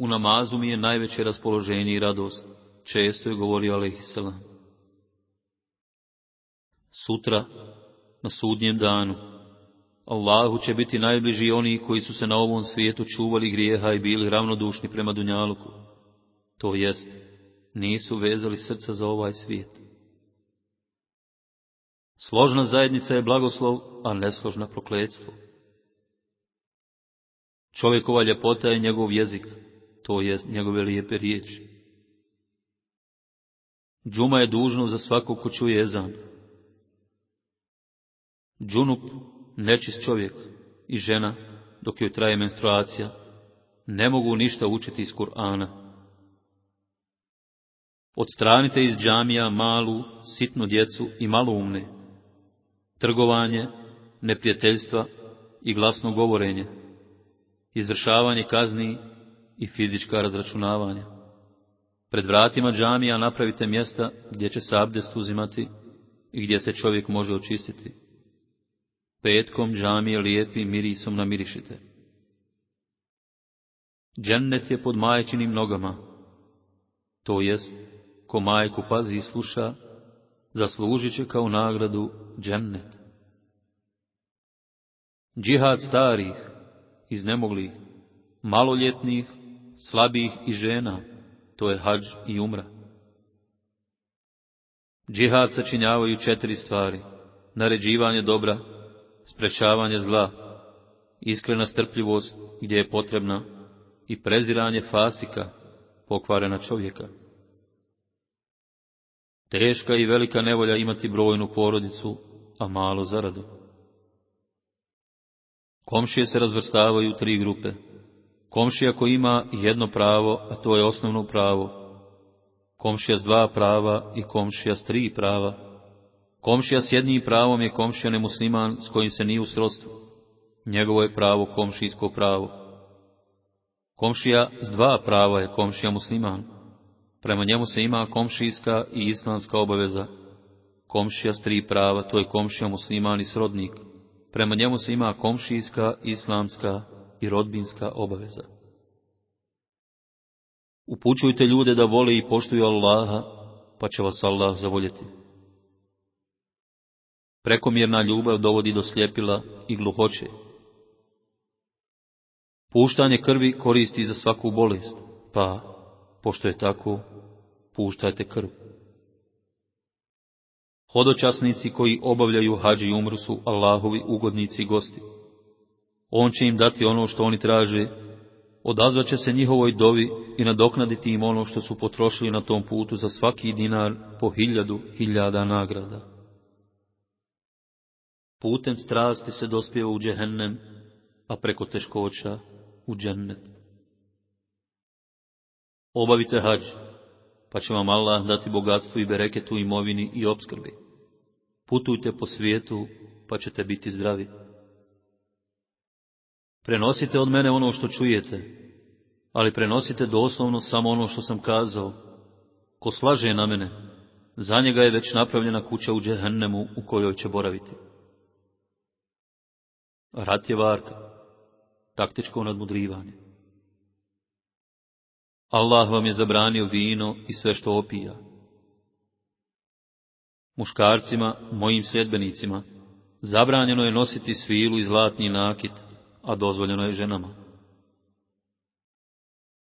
U namazu mi je najveće raspoloženje i radost, često je govorio alaihissalam. Sutra, na sudnjem danu, Allahu će biti najbliži oni koji su se na ovom svijetu čuvali grijeha i bili ravnodušni prema Dunjaluku. To jest, nisu vezali srca za ovaj svijet. Složna zajednica je blagoslov, a nesložna prokledstvo. Čovjekova ljepota je njegov jezik, to je njegove lijepe riječi. Džuma je dužno za svakog ko čuje jezan. Džunup, nečist čovjek i žena, dok joj traje menstruacija, ne mogu ništa učiti iz Kur'ana. Odstranite iz džamija malu, sitnu djecu i maloumne, trgovanje, neprijateljstva i glasno govorenje, izvršavanje kazni i fizička razračunavanja. Pred vratima džamija napravite mjesta gdje će se abdest uzimati i gdje se čovjek može očistiti. Petkom džamije lijepim mirisom namirišite. Džennet je pod majčinim nogama, to jest, ko majku pazi i sluša, zaslužit će kao nagradu džennet. Džihad starih, iznemoglih, maloljetnih, slabih i žena, to je hađ i umra. Džihad sačinjavaju četiri stvari, naređivanje dobra, sprečavanje zla, iskrena strpljivost gdje je potrebna i preziranje fasika, pokvarena čovjeka. Teška i velika nevolja imati brojnu porodicu, a malo zaradu. Komšije se razvrstavaju u tri grupe. Komšija koji ima jedno pravo, a to je osnovno pravo. Komšija s dva prava i komšija s tri prava. Komšija s jednim pravom je komšija nemusliman s kojim se nije u srodstvu. Njegovo je pravo komšijsko pravo. Komšija s dva prava je komšija musliman. Prema njemu se ima komšijska i islamska obaveza. Komšija s tri prava, to je komšija musliman i srodnik. Prema njemu se ima komšijska, islamska i rodbinska obaveza. Upućujte ljude da vole i poštuju Allaha, pa će vas Allah zavoljeti. Prekomjerna ljubav dovodi do sljepila i gluhoće. Puštanje krvi koristi za svaku bolest, pa, pošto je tako, puštajte krv. Hodočasnici koji obavljaju hađi umru su Allahovi ugodnici i gosti. On će im dati ono što oni traže, odazvat će se njihovoj dovi i nadoknaditi im ono što su potrošili na tom putu za svaki dinar po hiljadu hiljada nagrada. Putem strasti se dospjeva u džehennem, a preko teškoća u džennet. Obavite hađ, pa će vam Allah dati bogatstvo i bereketu imovini i obskrbi. Putujte po svijetu, pa ćete biti zdravi. Prenosite od mene ono što čujete, ali prenosite doslovno samo ono što sam kazao. Ko slaže na mene, za njega je već napravljena kuća u džehennemu u kojoj će boraviti. Rat je varka, taktičko nadmudrivanje. Allah vam je zabranio vino i sve što opija. Muškarcima, mojim sedbenicima, zabranjeno je nositi svilu i zlatni nakit, a dozvoljeno je ženama.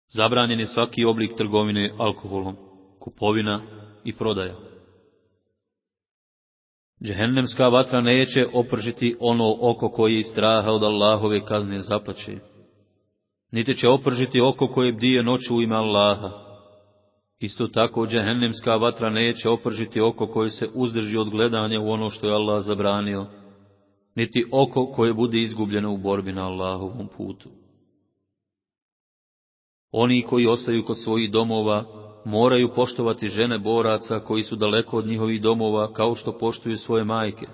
Zabranjen je svaki oblik trgovine alkoholom, kupovina i prodaja. Džehennemska vatra neće opržiti ono oko koje straha od Allahove kazne zaplaće niti će opržiti oko koje bdije noću u ime Allaha. Isto tako džehennemska vatra neće opržiti oko koje se uzdrži od gledanja u ono što je Allah zabranio, niti oko koje bude izgubljeno u borbi na Allahovom putu. Oni koji ostaju kod svojih domova moraju poštovati žene boraca koji su daleko od njihovih domova kao što poštuju svoje majke.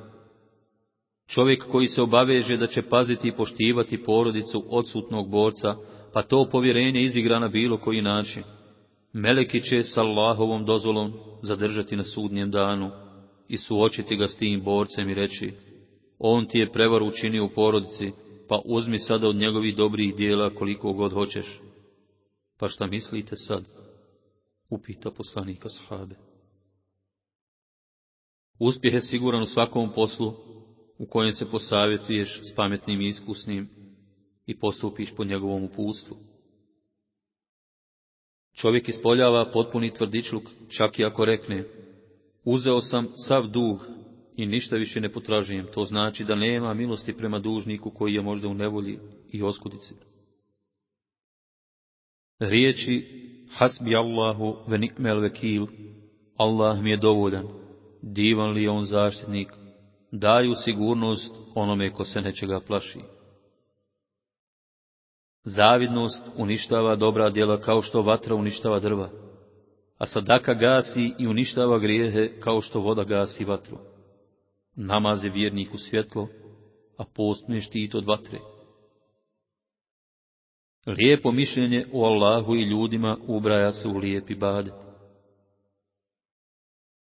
Čovjek koji se obaveže da će paziti i poštivati porodicu odsutnog borca, pa to povjerenje izigra na bilo koji način. Meleki će s Allahovom dozvolom zadržati na sudnjem danu i suočiti ga s tim borcem i reći, on ti je prevar učinio u porodici, pa uzmi sada od njegovih dobrih dijela koliko god hoćeš. Pa šta mislite sad? Upita poslanika sahabe. Uspjeh je siguran u svakom poslu u kojem se posavjetuješ s pametnim i iskusnim i postupiš po njegovom uputstvu. Čovjek ispoljava potpuni tvrdičluk, čak i ako rekne, uzeo sam sav dug i ništa više ne potražujem, to znači da nema milosti prema dužniku koji je možda u nevolji i oskudici. Riječi Hasbi Allahu ve ni'mel vekil, Allah mi je dovoljan, divan li je on zaštitnik, daju sigurnost onome ko se nečega plaši. Zavidnost uništava dobra djela kao što vatra uništava drva, a sadaka gasi i uništava grijehe kao što voda gasi vatru. Namaz je u svjetlo, a post je štit od vatre. Lijepo mišljenje o Allahu i ljudima ubraja se u lijepi badet.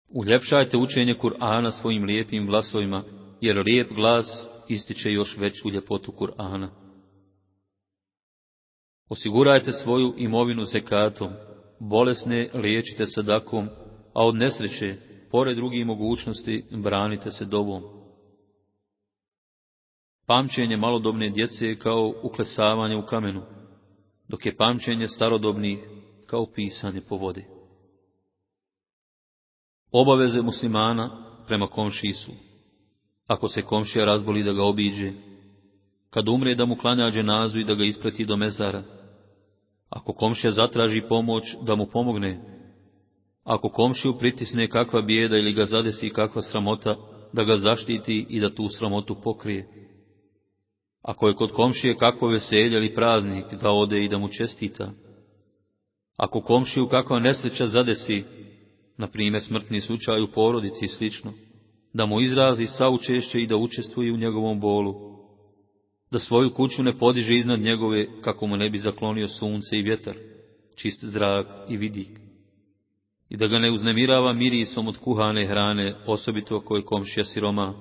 Uljepšajte učenje Kur'ana svojim lijepim glasovima, jer lijep glas ističe još veću ljepotu Kur'ana. Osigurajte svoju imovinu zekatom, bolesne liječite sadakom, a od nesreće, pored drugih mogućnosti, branite se dobom. Pamćenje malodobne djece je kao uklesavanje u kamenu, dok je pamćenje starodobnih kao pisanje po vodi. Obaveze muslimana prema komšiji su, ako se komšija razboli da ga obiđe, kad umre da mu klanja dženazu i da ga isprati do mezara, ako komšija zatraži pomoć, da mu pomogne. Ako komšiju pritisne kakva bijeda ili ga zadesi kakva sramota, da ga zaštiti i da tu sramotu pokrije. Ako je kod komšije kakvo veselje ili praznik, da ode i da mu čestita. Ako komšiju kakva nesreća zadesi, na primjer smrtni slučaj u porodici i slično, da mu izrazi saučešće i da učestvuje u njegovom bolu, da svoju kuću ne podiže iznad njegove, kako mu ne bi zaklonio sunce i vjetar, čist zrak i vidik, i da ga ne uznemirava mirisom od kuhane hrane, osobito ako je komšija siroma,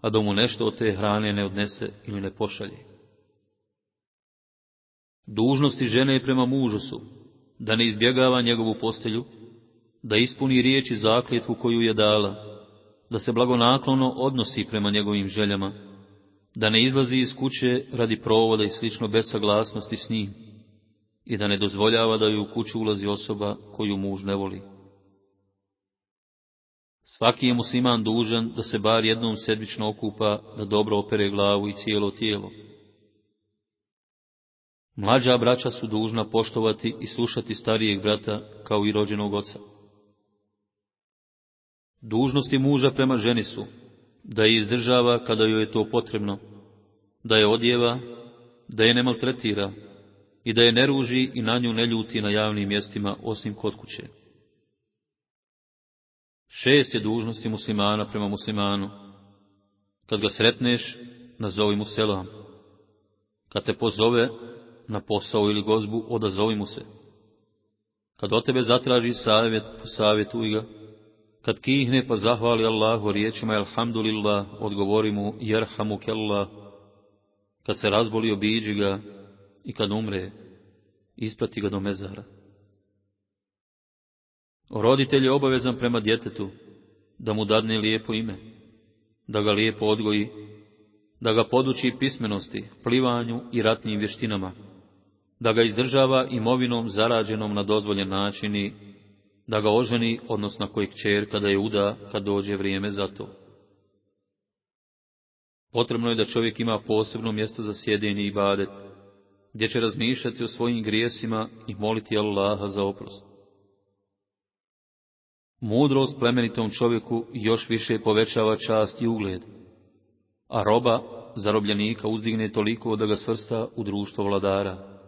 a da mu nešto od te hrane ne odnese ili ne pošalje. Dužnosti žene prema mužu su, da ne izbjegava njegovu postelju, da ispuni riječ i zakljetvu koju je dala, da se blagonaklono odnosi prema njegovim željama, da ne izlazi iz kuće radi provoda i slično bez saglasnosti s njim i da ne dozvoljava da ju u kuću ulazi osoba koju muž ne voli. Svaki je musliman dužan da se bar jednom sedmično okupa, da dobro opere glavu i cijelo tijelo. Mlađa braća su dužna poštovati i slušati starijeg brata kao i rođenog oca. Dužnosti muža prema ženi su da je izdržava kada joj je to potrebno, da je odjeva, da je ne maltretira i da je ne ruži i na nju ne ljuti na javnim mjestima osim kod kuće. Šest je dužnosti muslimana prema muslimanu. Kad ga sretneš, nazovi mu selam. Kad te pozove na posao ili gozbu, odazovi mu se. Kad od tebe zatraži savjet, posavjetuj ga kad kihne pa zahvali Allahu riječima Alhamdulillah, odgovori mu Jerhamu kellah. Kad se razboli obiđi ga i kad umre, isprati ga do mezara. Roditelj je obavezan prema djetetu da mu dadne lijepo ime, da ga lijepo odgoji, da ga poduči pismenosti, plivanju i ratnim vještinama, da ga izdržava imovinom zarađenom na dozvoljen način i da ga oženi, odnosno koji kćer kada je uda, kad dođe vrijeme za to. Potrebno je da čovjek ima posebno mjesto za sjedenje i badet, gdje će razmišljati o svojim grijesima i moliti Allaha za oprost. Mudrost plemenitom čovjeku još više povećava čast i ugled, a roba zarobljenika uzdigne toliko da ga svrsta u društvo vladara.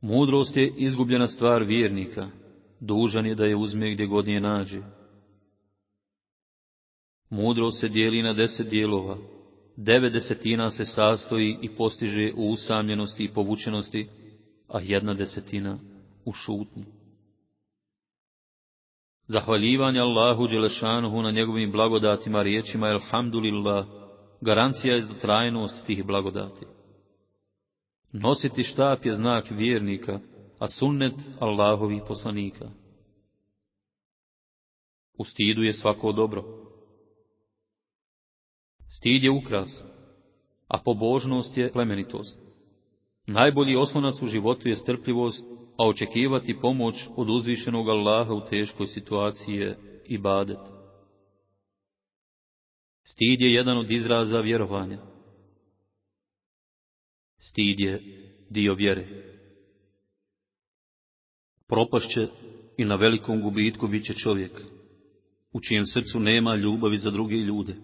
Mudrost je izgubljena stvar vjernika, dužan je da je uzme gdje god je nađe. Mudrost se dijeli na deset dijelova, devet desetina se sastoji i postiže u usamljenosti i povučenosti, a jedna desetina u šutnji. Zahvaljivanje Allahu Đelešanuhu na njegovim blagodatima riječima Elhamdulillah, garancija je za trajnost tih blagodati. Nositi štap je znak vjernika, a sunnet Allahovih poslanika. U stidu je svako dobro. Stid je ukras, a pobožnost je plemenitost. Najbolji oslonac u životu je strpljivost, a očekivati pomoć od uzvišenog Allaha u teškoj situaciji je ibadet. Stid je jedan od izraza vjerovanja. Stid je dio vjere. Propašće i na velikom gubitku bit će čovjek, u čijem srcu nema ljubavi za druge ljude.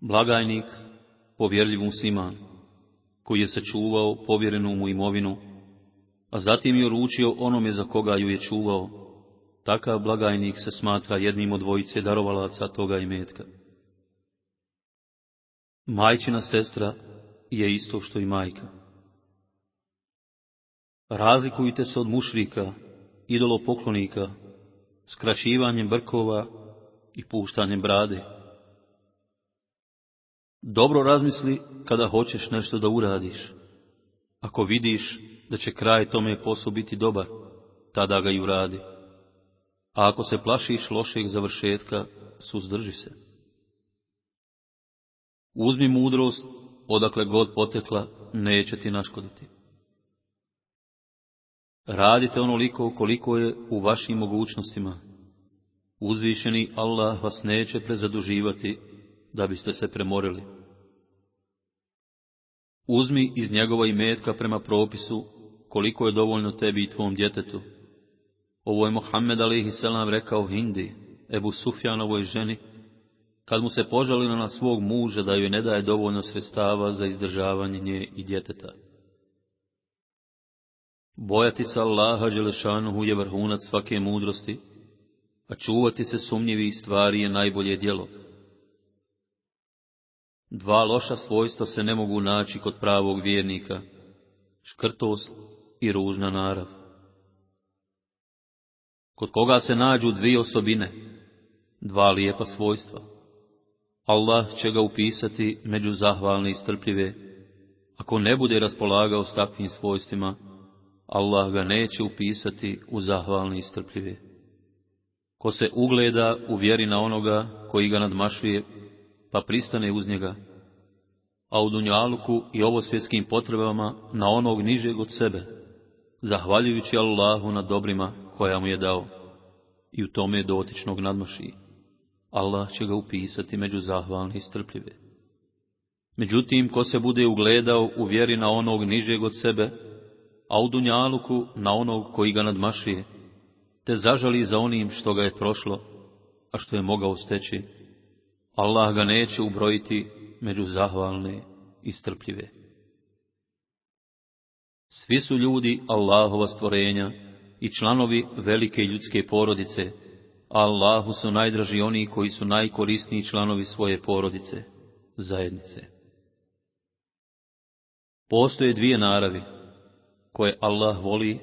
Blagajnik, povjerljiv musliman, koji je sačuvao povjerenu mu imovinu, a zatim je uručio onome za koga ju je čuvao, takav blagajnik se smatra jednim od dvojice darovalaca toga imetka. Majčina sestra je isto što i majka. Razlikujte se od mušrika, idolopoklonika, skraćivanjem brkova i puštanjem brade. Dobro razmisli kada hoćeš nešto da uradiš. Ako vidiš da će kraj tome poslu biti dobar, tada ga i uradi. A ako se plašiš lošeg završetka, suzdrži se. Uzmi mudrost, odakle god potekla, neće ti naškoditi. Radite onoliko koliko je u vašim mogućnostima. Uzvišeni Allah vas neće prezaduživati da biste se premorili. Uzmi iz njegova imetka prema propisu koliko je dovoljno tebi i tvom djetetu. Ovo je Mohamed selam rekao Hindi, Ebu Sufjanovoj ženi, kad mu se požalila na svog muža da joj ne daje dovoljno sredstava za izdržavanje nje i djeteta. Bojati se Allaha Đelešanuhu je vrhunac svake mudrosti, a čuvati se sumnjivih stvari je najbolje djelo. Dva loša svojstva se ne mogu naći kod pravog vjernika, škrtost i ružna narav. Kod koga se nađu dvije osobine, dva lijepa svojstva. Allah će ga upisati među zahvalne i strpljive. Ako ne bude raspolagao s takvim svojstvima, Allah ga neće upisati u zahvalne i strpljive. Ko se ugleda u vjeri na onoga koji ga nadmašuje, pa pristane uz njega, a u dunjaluku i ovosvjetskim potrebama na onog nižeg od sebe, zahvaljujući Allahu na dobrima koja mu je dao, i u tome dotičnog nadmaši. Allah će ga upisati među zahvalne i strpljive. Međutim, ko se bude ugledao u vjeri na onog nižeg od sebe, a u dunjaluku na onog koji ga nadmašuje, te zažali za onim što ga je prošlo, a što je mogao steći, Allah ga neće ubrojiti među zahvalne i strpljive. Svi su ljudi Allahova stvorenja i članovi velike ljudske porodice, Allahu su najdraži oni koji su najkorisniji članovi svoje porodice, zajednice. Postoje dvije naravi, koje Allah voli,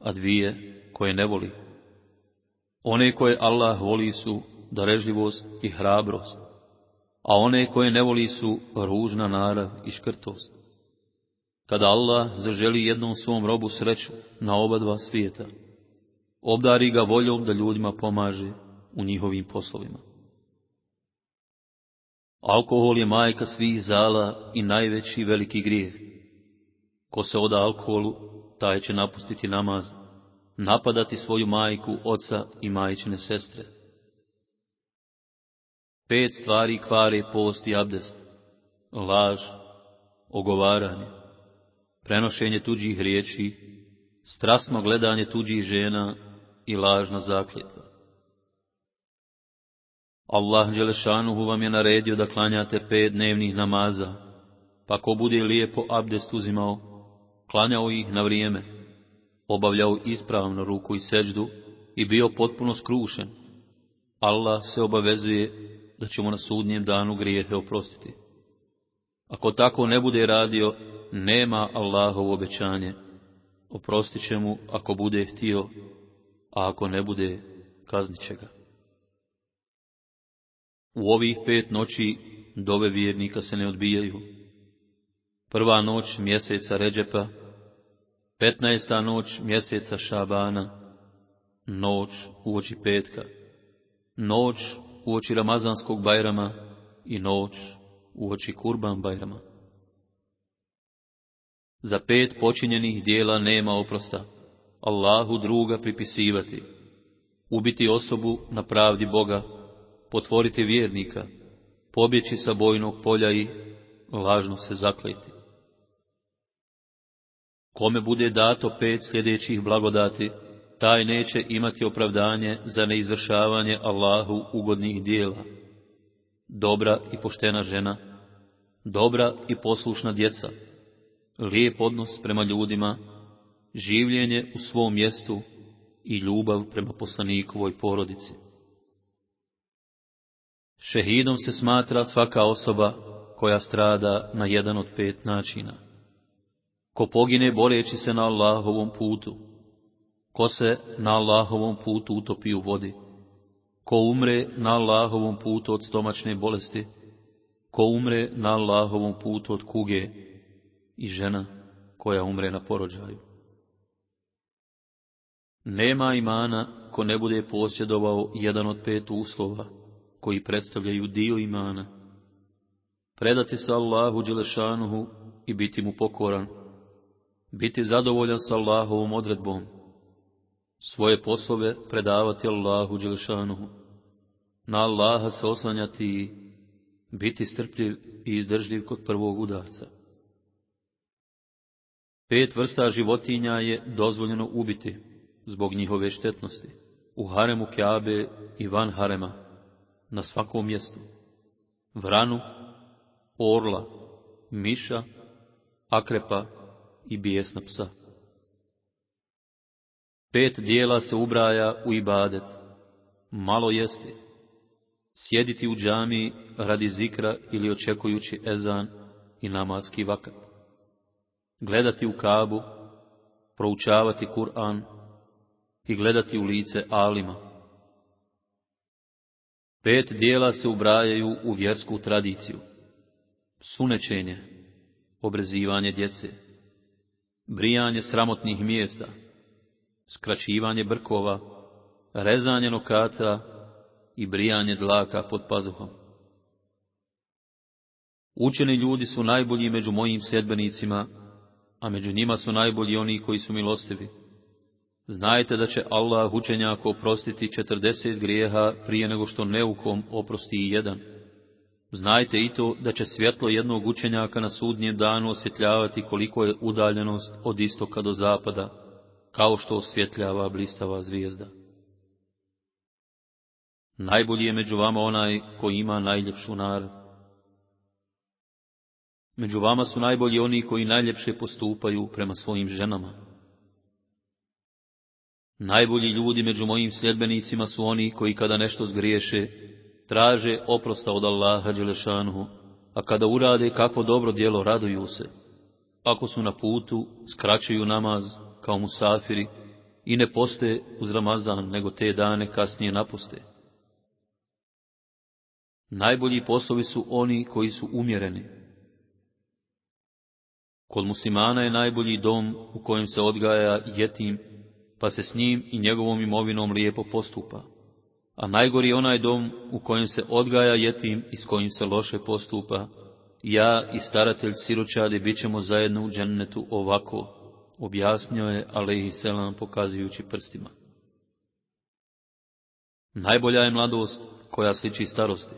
a dvije koje ne voli. One koje Allah voli su darežljivost i hrabrost, a one koje ne voli su ružna narav i škrtost. Kada Allah zaželi jednom svom robu sreću na oba dva svijeta, obdari ga voljom da ljudima pomaže u njihovim poslovima. Alkohol je majka svih zala i najveći veliki grijeh. Ko se oda alkoholu, taj će napustiti namaz, napadati svoju majku, oca i majčine sestre. Pet stvari kvare post i abdest. Laž, ogovaranje, prenošenje tuđih riječi, strasno gledanje tuđih žena i lažna zakljetva. Allah Đelešanuhu vam je naredio da klanjate pet dnevnih namaza, pa ko bude lijepo abdest uzimao, klanjao ih na vrijeme, obavljao ispravno ruku i seđdu i bio potpuno skrušen, Allah se obavezuje da ćemo na sudnjem danu grijehe oprostiti. Ako tako ne bude radio, nema Allahovo obećanje. Oprostit će mu ako bude htio, a ako ne bude, kaznit će ga. U ovih pet noći dove vjernika se ne odbijaju. prva noć mjeseca Ređepa, petnaesta noć mjeseca Šabana, noć uoči petka, noć uoči Ramazanskog bajrama i noć uoči Kurban bajrama. Za pet počinjenih dijela nema oprosta, Allahu druga pripisivati, ubiti osobu na pravdi Boga, potvoriti vjernika, pobjeći sa bojnog polja i lažno se zakleti. Kome bude dato pet sljedećih blagodati, taj neće imati opravdanje za neizvršavanje Allahu ugodnih dijela. Dobra i poštena žena, dobra i poslušna djeca, lijep odnos prema ljudima, življenje u svom mjestu i ljubav prema poslanikovoj porodici. Šehidom se smatra svaka osoba koja strada na jedan od pet načina. Ko pogine boreći se na Allahovom putu, ko se na Allahovom putu utopi u vodi, ko umre na Allahovom putu od stomačne bolesti, ko umre na Allahovom putu od kuge i žena koja umre na porođaju. Nema imana ko ne bude posjedovao jedan od pet uslova, koji predstavljaju dio imana. Predati se Allahu Đelešanuhu i biti mu pokoran, biti zadovoljan sa Allahovom odredbom, svoje poslove predavati Allahu Đelešanuhu, na Allaha se oslanjati i biti strpljiv i izdržljiv kod prvog udarca. Pet vrsta životinja je dozvoljeno ubiti zbog njihove štetnosti, u haremu Kjabe i van harema, na svakom mjestu. Vranu, orla, miša, akrepa i bijesna psa. Pet dijela se ubraja u ibadet, malo jesti, sjediti u džami radi zikra ili očekujući ezan i namazski vakat, gledati u kabu, proučavati Kur'an i gledati u lice alima. Pet dijela se ubrajaju u vjersku tradiciju, sunećenje, obrezivanje djece, brijanje sramotnih mjesta, skraćivanje brkova, rezanje nokata i brijanje dlaka pod pazuhom. Učeni ljudi su najbolji među mojim sljedbenicima, a među njima su najbolji oni koji su milostivi. Znajte da će Allah učenjako oprostiti četrdeset grijeha prije nego što neukom oprosti i jedan. Znajte i to da će svjetlo jednog učenjaka na sudnjem danu osvjetljavati koliko je udaljenost od istoka do zapada, kao što osvjetljava blistava zvijezda. Najbolji je među vama onaj koji ima najljepšu narav. Među vama su najbolji oni koji najljepše postupaju prema svojim ženama. Najbolji ljudi među mojim sljedbenicima su oni koji kada nešto zgriješe, traže oprosta od Allaha Đelešanuhu, a kada urade kakvo dobro djelo raduju se. Ako su na putu, skraćuju namaz, kao musafiri i ne poste uz Ramazan, nego te dane kasnije napuste. Najbolji poslovi su oni koji su umjereni. Kod muslimana je najbolji dom u kojem se odgaja jetim, pa se s njim i njegovom imovinom lijepo postupa. A najgori je onaj dom u kojem se odgaja jetim i s kojim se loše postupa. Ja i staratelj siročadi bit ćemo zajedno u džennetu ovako, objasnio je Alehi Selam pokazujući prstima. Najbolja je mladost koja sliči starosti,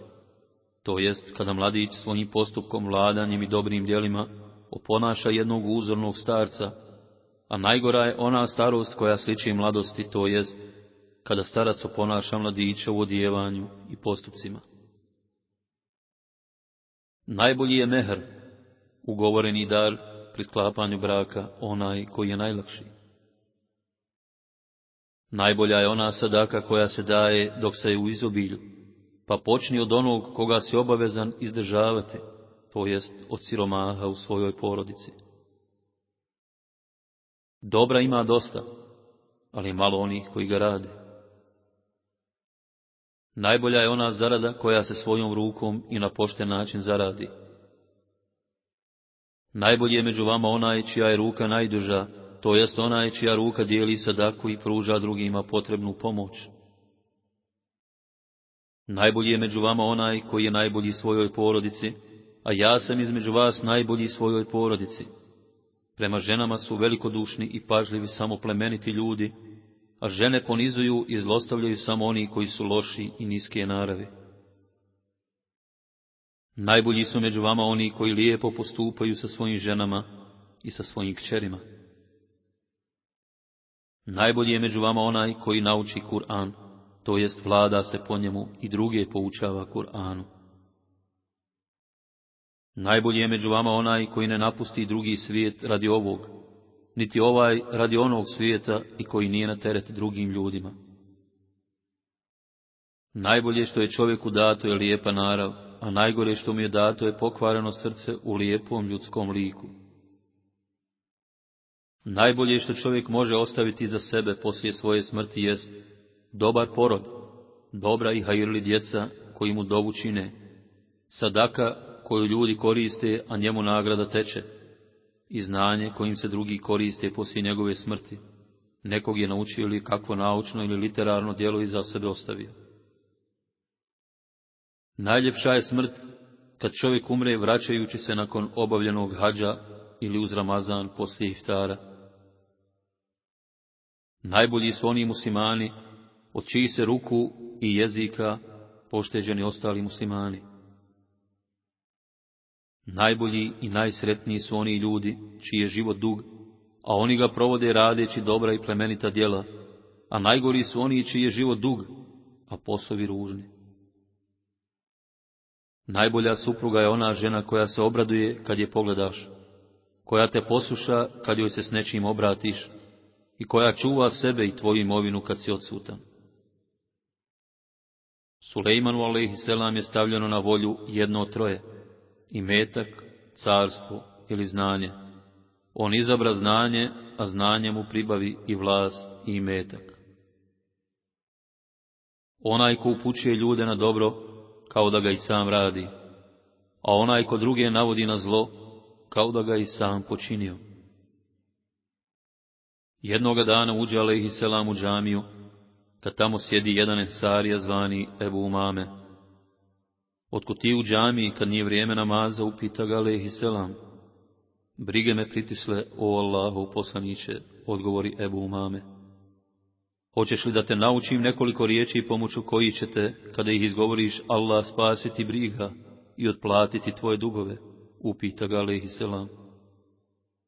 to jest kada mladić svojim postupkom, vladanjem i dobrim djelima oponaša jednog uzornog starca, a najgora je ona starost koja sliči mladosti, to jest kada starac oponaša mladića u odjevanju i postupcima. Najbolji je mehr, ugovoreni dar pri sklapanju braka onaj koji je najlakši. Najbolja je ona sadaka koja se daje dok se je u izobilju, pa počni od onog koga si obavezan izdržavati, to jest od siromaha u svojoj porodici. Dobra ima dosta, ali malo onih koji ga rade. Najbolja je ona zarada koja se svojom rukom i na pošten način zaradi, Najbolji je među vama onaj čija je ruka najduža, to jest onaj čija ruka dijeli sadaku i pruža drugima potrebnu pomoć. Najbolji je među vama onaj koji je najbolji svojoj porodici, a ja sam između vas najbolji svojoj porodici. Prema ženama su velikodušni i pažljivi samo plemeniti ljudi, a žene ponizuju i zlostavljaju samo oni koji su loši i niske naravi. Najbolji su među vama oni koji lijepo postupaju sa svojim ženama i sa svojim kćerima. Najbolji je među vama onaj koji nauči Kur'an, to jest vlada se po njemu i druge poučava Kur'anu. Najbolji je među vama onaj koji ne napusti drugi svijet radi ovog, niti ovaj radi onog svijeta i koji nije na teret drugim ljudima. Najbolje što je čovjeku dato je lijepa narav, a najgore što mu je dato je pokvareno srce u lijepom ljudskom liku. Najbolje što čovjek može ostaviti za sebe poslije svoje smrti jest dobar porod, dobra i hajirli djeca koji mu dovu čine, sadaka koju ljudi koriste, a njemu nagrada teče, i znanje kojim se drugi koriste poslije njegove smrti. Nekog je naučio ili kakvo naučno ili literarno djelo iza sebe ostavio. Najljepša je smrt kad čovjek umre vraćajući se nakon obavljenog hađa ili uz Ramazan poslije iftara. Najbolji su oni muslimani od čiji se ruku i jezika pošteđeni ostali muslimani. Najbolji i najsretniji su oni ljudi čiji je život dug, a oni ga provode radeći dobra i plemenita djela, a najgori su oni čiji je život dug, a poslovi ružni. Najbolja supruga je ona žena koja se obraduje kad je pogledaš, koja te posluša kad joj se s nečim obratiš i koja čuva sebe i tvoju imovinu kad si odsutan. Sulejmanu a.s. je stavljeno na volju jedno troje, i metak, carstvo ili znanje. On izabra znanje, a znanje mu pribavi i vlast i imetak. Onaj ko upućuje ljude na dobro, kao da ga i sam radi, a onaj ko druge navodi na zlo, kao da ga i sam počinio. Jednoga dana uđe Alehi Selam u džamiju, kad tamo sjedi jedan ensarija zvani Ebu Umame. Otko ti u džamiji kad nije vrijeme namaza, upita ga Alehi Selam. Brige me pritisle, o Allahu poslaniće, odgovori Ebu Umame. Hoćeš li da te naučim nekoliko riječi pomoću koji ćete, kada ih izgovoriš, Allah spasiti briga i otplatiti tvoje dugove? Upita ga Alehi Selam.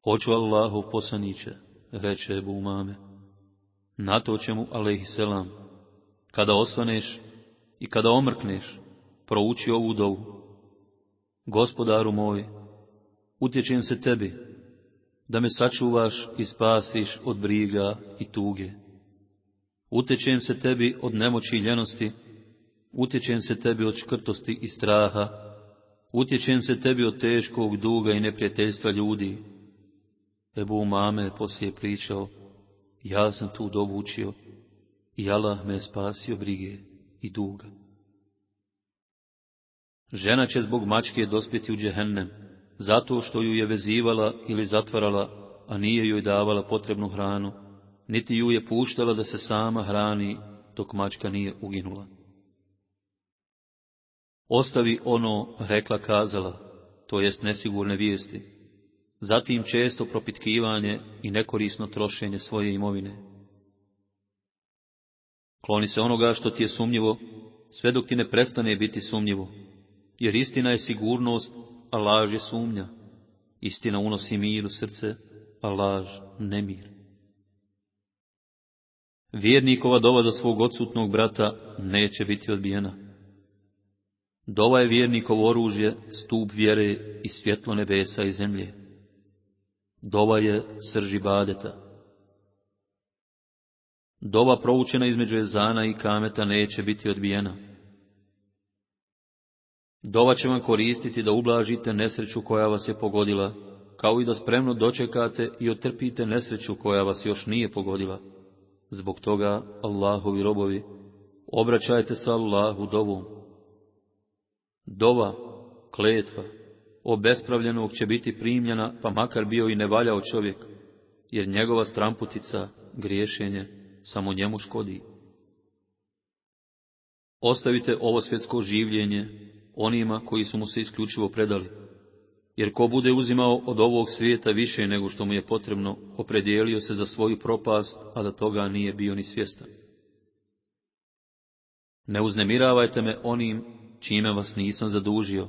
Hoću Allahu poslaniće, reče Ebu Umame. Na to će mu, selam, kada osvaneš i kada omrkneš, prouči ovu dovu. Gospodaru moj, utječem se tebi, da me sačuvaš i spasiš od briga i tuge. Utječem se tebi od nemoći i ljenosti, utječem se tebi od škrtosti i straha, utječem se tebi od teškog duga i neprijateljstva ljudi, Ebu Mame poslije pričao, ja sam tu dovučio i Allah me je spasio brige i duga. Žena će zbog mačke dospjeti u džehennem, zato što ju je vezivala ili zatvarala, a nije joj davala potrebnu hranu, niti ju je puštala da se sama hrani, dok mačka nije uginula. Ostavi ono, rekla kazala, to jest nesigurne vijesti, zatim često propitkivanje i nekorisno trošenje svoje imovine. Kloni se onoga što ti je sumnjivo, sve dok ti ne prestane biti sumnjivo, jer istina je sigurnost, a laž je sumnja. Istina unosi mir u srce, a laž nemir. Vjernikova dova za svog odsutnog brata neće biti odbijena. Dova je vjernikovo oružje, stup vjere i svjetlo nebesa i zemlje. Dova je srži badeta. Dova proučena između Ezana i Kameta neće biti odbijena. Dova će vam koristiti da ublažite nesreću koja vas je pogodila, kao i da spremno dočekate i otrpite nesreću koja vas još nije pogodila. Zbog toga, Allahovi robovi, obraćajte se Allahu dovom. Dova, kletva, obespravljenog će biti primljena, pa makar bio i nevaljao čovjek, jer njegova stramputica, griješenje, samo njemu škodi. Ostavite ovo svjetsko življenje onima koji su mu se isključivo predali, jer ko bude uzimao od ovog svijeta više nego što mu je potrebno, opredijelio se za svoju propast, a da toga nije bio ni svjestan. Ne uznemiravajte me onim čime vas nisam zadužio.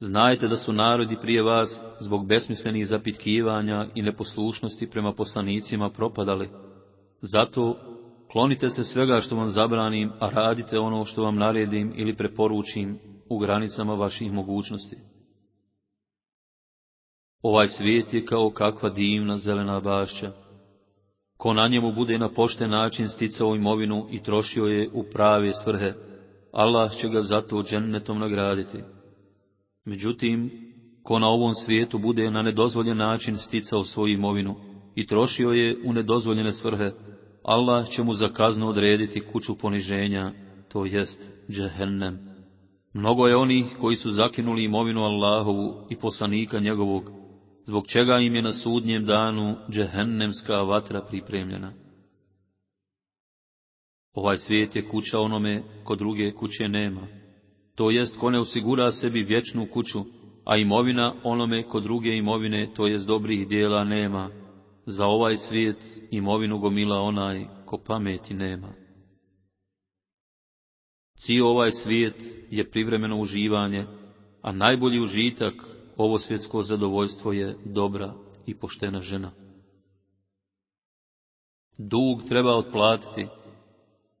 Znajte da su narodi prije vas zbog besmislenih zapitkivanja i neposlušnosti prema poslanicima propadali. Zato klonite se svega što vam zabranim, a radite ono što vam naredim ili preporučim u granicama vaših mogućnosti. Ovaj svijet je kao kakva divna zelena bašća. Ko na njemu bude na pošten način sticao imovinu i trošio je u prave svrhe, Allah će ga zato džennetom nagraditi. Međutim, ko na ovom svijetu bude na nedozvoljen način sticao svoju imovinu i trošio je u nedozvoljene svrhe, Allah će mu za kaznu odrediti kuću poniženja, to jest džehennem. Mnogo je onih koji su zakinuli imovinu Allahovu i poslanika njegovog, zbog čega im je na sudnjem danu džehennemska vatra pripremljena. Ovaj svijet je kuća onome ko druge kuće nema, to jest ko ne osigura sebi vječnu kuću, a imovina onome ko druge imovine, to jest dobrih dijela nema. Za ovaj svijet imovinu gomila onaj ko pameti nema. Cijel ovaj svijet je privremeno uživanje, a najbolji užitak ovo svjetsko zadovoljstvo je dobra i poštena žena. Dug treba otplatiti,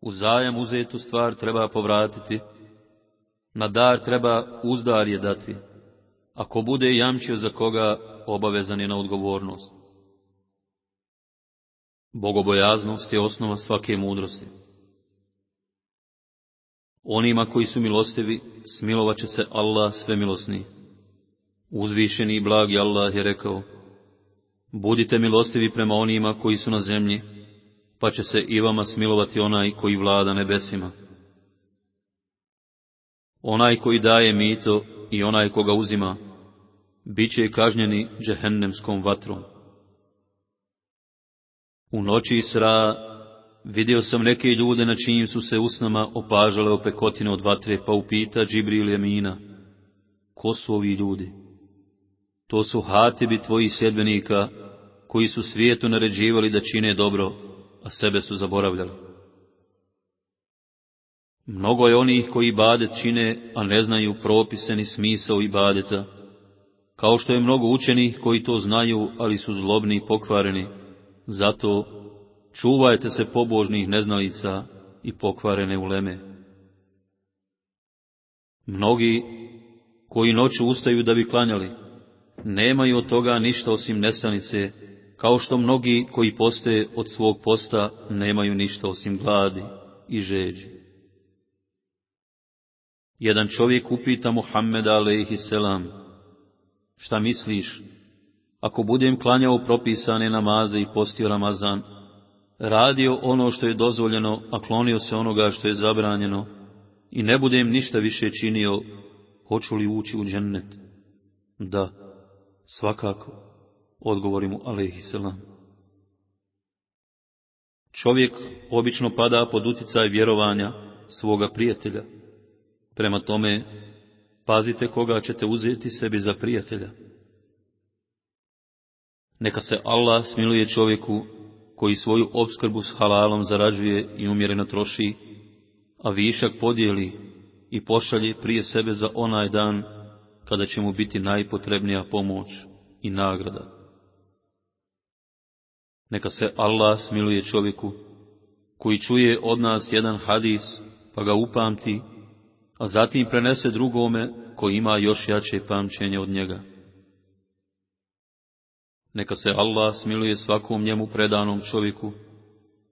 u zajam uzetu stvar treba povratiti, na dar treba uzdarje dati, ako bude jamčio za koga, obavezan je na odgovornost. Bogobojaznost je osnova svake mudrosti. Onima koji su milostivi, smilovat će se Allah svemilosni. Uzvišeni i blagi Allah je rekao, budite milostivi prema onima koji su na zemlji, pa će se i vama smilovati onaj koji vlada nebesima. Onaj koji daje mito i onaj koga uzima, bit će kažnjeni džehennemskom vatrom. U noći sra vidio sam neke ljude na čijim su se usnama opažale opekotine od vatre, pa upita Džibril Jemina, ko su ovi ljudi? To su hatibi tvojih sjedbenika, koji su svijetu naređivali da čine dobro, a sebe su zaboravljali. Mnogo je onih koji ibadet čine, a ne znaju propise ni smisao ibadeta, kao što je mnogo učenih koji to znaju, ali su zlobni i pokvareni. Zato čuvajte se pobožnih neznalica i pokvarene uleme. Mnogi koji noću ustaju da bi klanjali, nemaju od toga ništa osim nesanice, kao što mnogi koji poste od svog posta nemaju ništa osim gladi i žeđi. Jedan čovjek upita Muhammeda alaihi šta misliš, ako budem klanjao propisane namaze i postio Ramazan, radio ono što je dozvoljeno, a klonio se onoga što je zabranjeno, i ne budem ništa više činio, hoću li ući u džennet? Da, svakako, odgovori mu selam. Čovjek obično pada pod utjecaj vjerovanja svoga prijatelja, Prema tome, pazite koga ćete uzeti sebi za prijatelja. Neka se Allah smiluje čovjeku koji svoju obskrbu s halalom zarađuje i umjereno troši, a višak podijeli i pošalje prije sebe za onaj dan kada će mu biti najpotrebnija pomoć i nagrada. Neka se Allah smiluje čovjeku koji čuje od nas jedan hadis pa ga upamti a zatim prenese drugome koji ima još jače pamćenje od njega. Neka se Allah smiluje svakom njemu predanom čovjeku,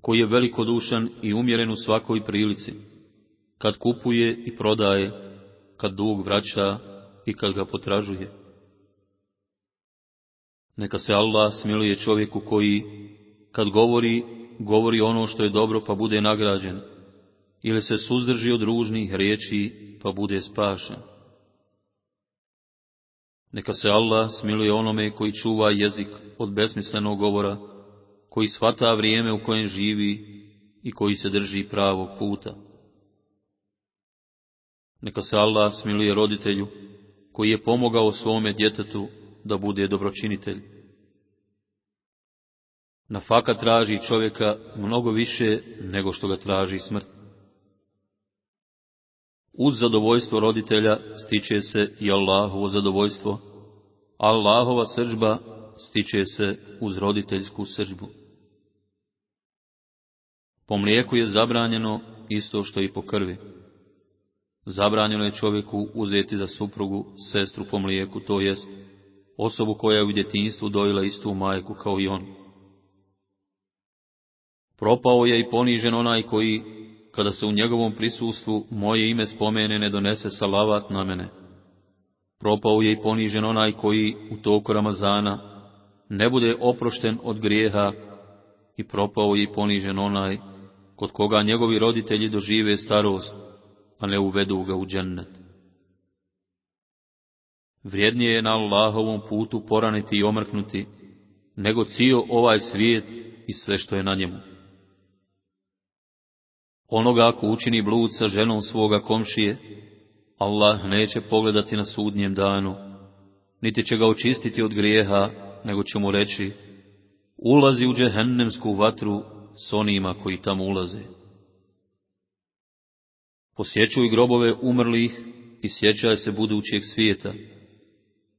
koji je velikodušan i umjeren u svakoj prilici, kad kupuje i prodaje, kad dug vraća i kad ga potražuje. Neka se Allah smiluje čovjeku koji, kad govori, govori ono što je dobro pa bude nagrađen, ili se suzdrži od ružnih riječi pa bude spašen. Neka se Allah smiluje onome koji čuva jezik od besmislenog govora, koji shvata vrijeme u kojem živi i koji se drži pravog puta. Neka se Allah smiluje roditelju, koji je pomogao svome djetetu da bude dobročinitelj. Na faka traži čovjeka mnogo više nego što ga traži smrt. Uz zadovoljstvo roditelja stiče se i Allahovo zadovoljstvo, Allahova sržba stiče se uz roditeljsku sržbu. Po mlijeku je zabranjeno isto što i po krvi. Zabranjeno je čovjeku uzeti za suprugu sestru po mlijeku, to jest osobu koja je u djetinstvu dojela istu majku kao i on. Propao je i ponižen onaj koji, kada se u njegovom prisustvu moje ime spomene, ne donese salavat na mene. Propao je i ponižen onaj koji u toku Ramazana ne bude oprošten od grijeha i propao je i ponižen onaj kod koga njegovi roditelji dožive starost, a ne uvedu ga u džennet. Vrijednije je na Allahovom putu poraniti i omrknuti, nego cijel ovaj svijet i sve što je na njemu. Onoga ako učini blud sa ženom svoga komšije, Allah neće pogledati na sudnjem danu, niti će ga očistiti od grijeha, nego će mu reći, ulazi u džehennemsku vatru s onima koji tamo ulaze. Posjećuj grobove umrlih i sjećaj se budućeg svijeta.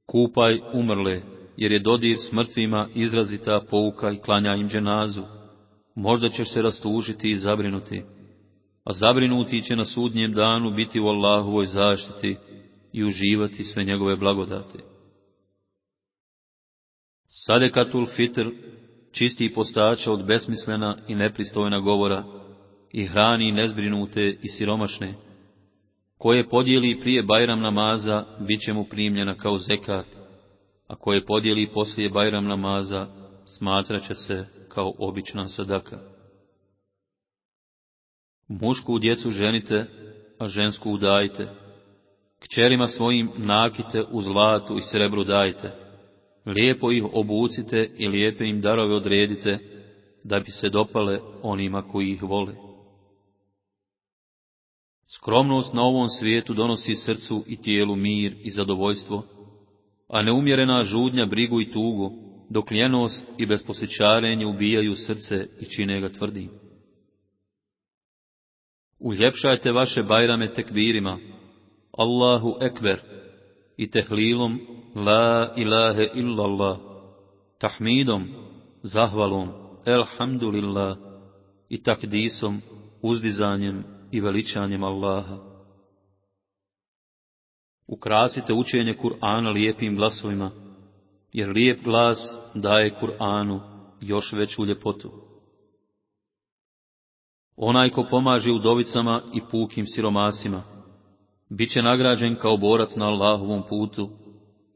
Kupaj umrle, jer je dodir s mrtvima izrazita pouka i klanja im dženazu. Možda ćeš se rastužiti i zabrinuti, a zabrinuti će na sudnjem danu biti u Allahovoj zaštiti i uživati sve njegove blagodati. Sadekatul fitr čisti postača od besmislena i nepristojna govora i hrani nezbrinute i siromašne, koje podijeli prije Bajram namaza, bit će mu primljena kao zekat, a koje podijeli poslije Bajram namaza, smatraće se kao obična sadaka. Mušku djecu ženite, a žensku udajte. Kćerima svojim nakite u zlatu i srebru dajte. Lijepo ih obucite i lijepe im darove odredite, da bi se dopale onima koji ih vole. Skromnost na ovom svijetu donosi srcu i tijelu mir i zadovoljstvo, a neumjerena žudnja brigu i tugu, dok ljenost i besposjećarenje ubijaju srce i čine ga tvrdim. Uljepšajte vaše bajrame tekbirima, Allahu ekber, i tehlilom, la ilahe illallah, tahmidom, zahvalom, elhamdulillah, i takdisom, uzdizanjem i veličanjem Allaha. Ukrasite učenje Kur'ana lijepim glasovima, jer lijep glas daje Kur'anu još veću ljepotu. Onaj ko pomaže udovicama i pukim siromasima, bit će nagrađen kao borac na Allahovom putu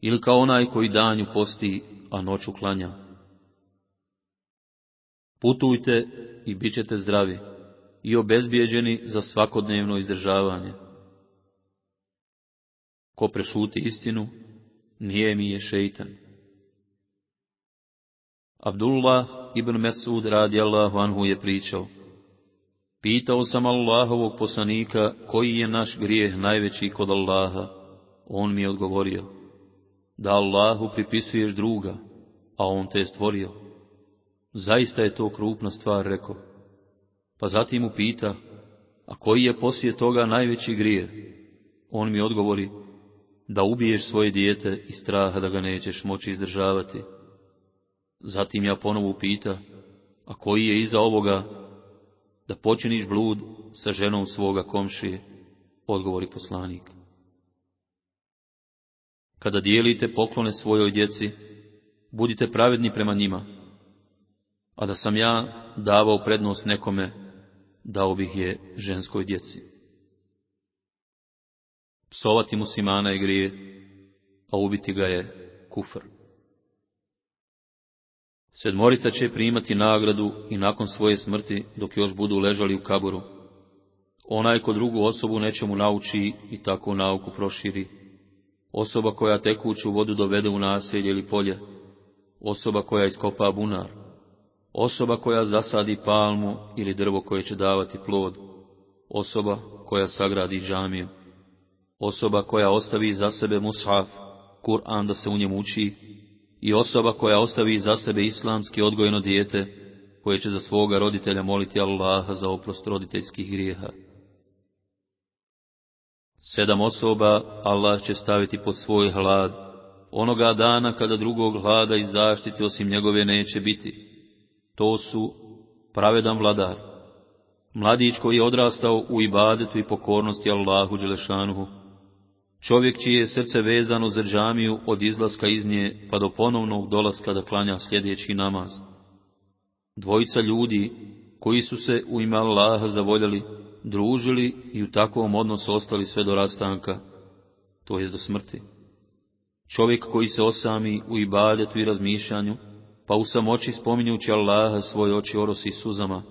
ili kao onaj koji danju posti, a noću klanja. Putujte i bit ćete zdravi i obezbijeđeni za svakodnevno izdržavanje. Ko prešuti istinu, nije mi je šeitan. Abdullah ibn Mesud radi Allahu anhu je pričao, Pitao sam Allahovog poslanika koji je naš grijeh najveći kod Allaha. On mi je odgovorio, da Allahu pripisuješ druga, a On te je stvorio. Zaista je to krupna stvar, rekao. Pa zatim mu pita, a koji je poslije toga najveći grije? On mi odgovori, da ubiješ svoje dijete i straha da ga nećeš moći izdržavati. Zatim ja ponovu pita, a koji je iza ovoga da počiniš blud sa ženom svoga komšije, odgovori poslanik. Kada dijelite poklone svojoj djeci, budite pravedni prema njima, a da sam ja davao prednost nekome, dao bih je ženskoj djeci. Psovati muslimana je grije, a ubiti ga je kufr. Sedmorica će primati nagradu i nakon svoje smrti dok još budu ležali u kaboru. Onaj ko drugu osobu nečemu nauči i tako nauku proširi, osoba koja tekuću vodu dovede u naselje ili polje, osoba koja iskopa bunar, osoba koja zasadi palmu ili drvo koje će davati plod, osoba koja sagradi džamiju, osoba koja ostavi za sebe mushaf, Kur'an da se u njemu uči, i osoba koja ostavi za sebe islamski odgojeno dijete, koje će za svoga roditelja moliti Allaha za oprost roditeljskih grijeha. Sedam osoba Allah će staviti pod svoj hlad, onoga dana kada drugog hlada i zaštiti osim njegove neće biti. To su pravedan vladar, mladić koji je odrastao u ibadetu i pokornosti Allahu Đelešanuhu, čovjek čije je srce vezano za džamiju od izlaska iz nje pa do ponovnog dolaska da klanja sljedeći namaz. Dvojica ljudi koji su se u ime Allaha zavoljeli, družili i u takvom odnosu ostali sve do rastanka, to jest do smrti. Čovjek koji se osami u ibadetu i razmišljanju, pa u samoći spominjući Allaha svoje oči orosi suzama.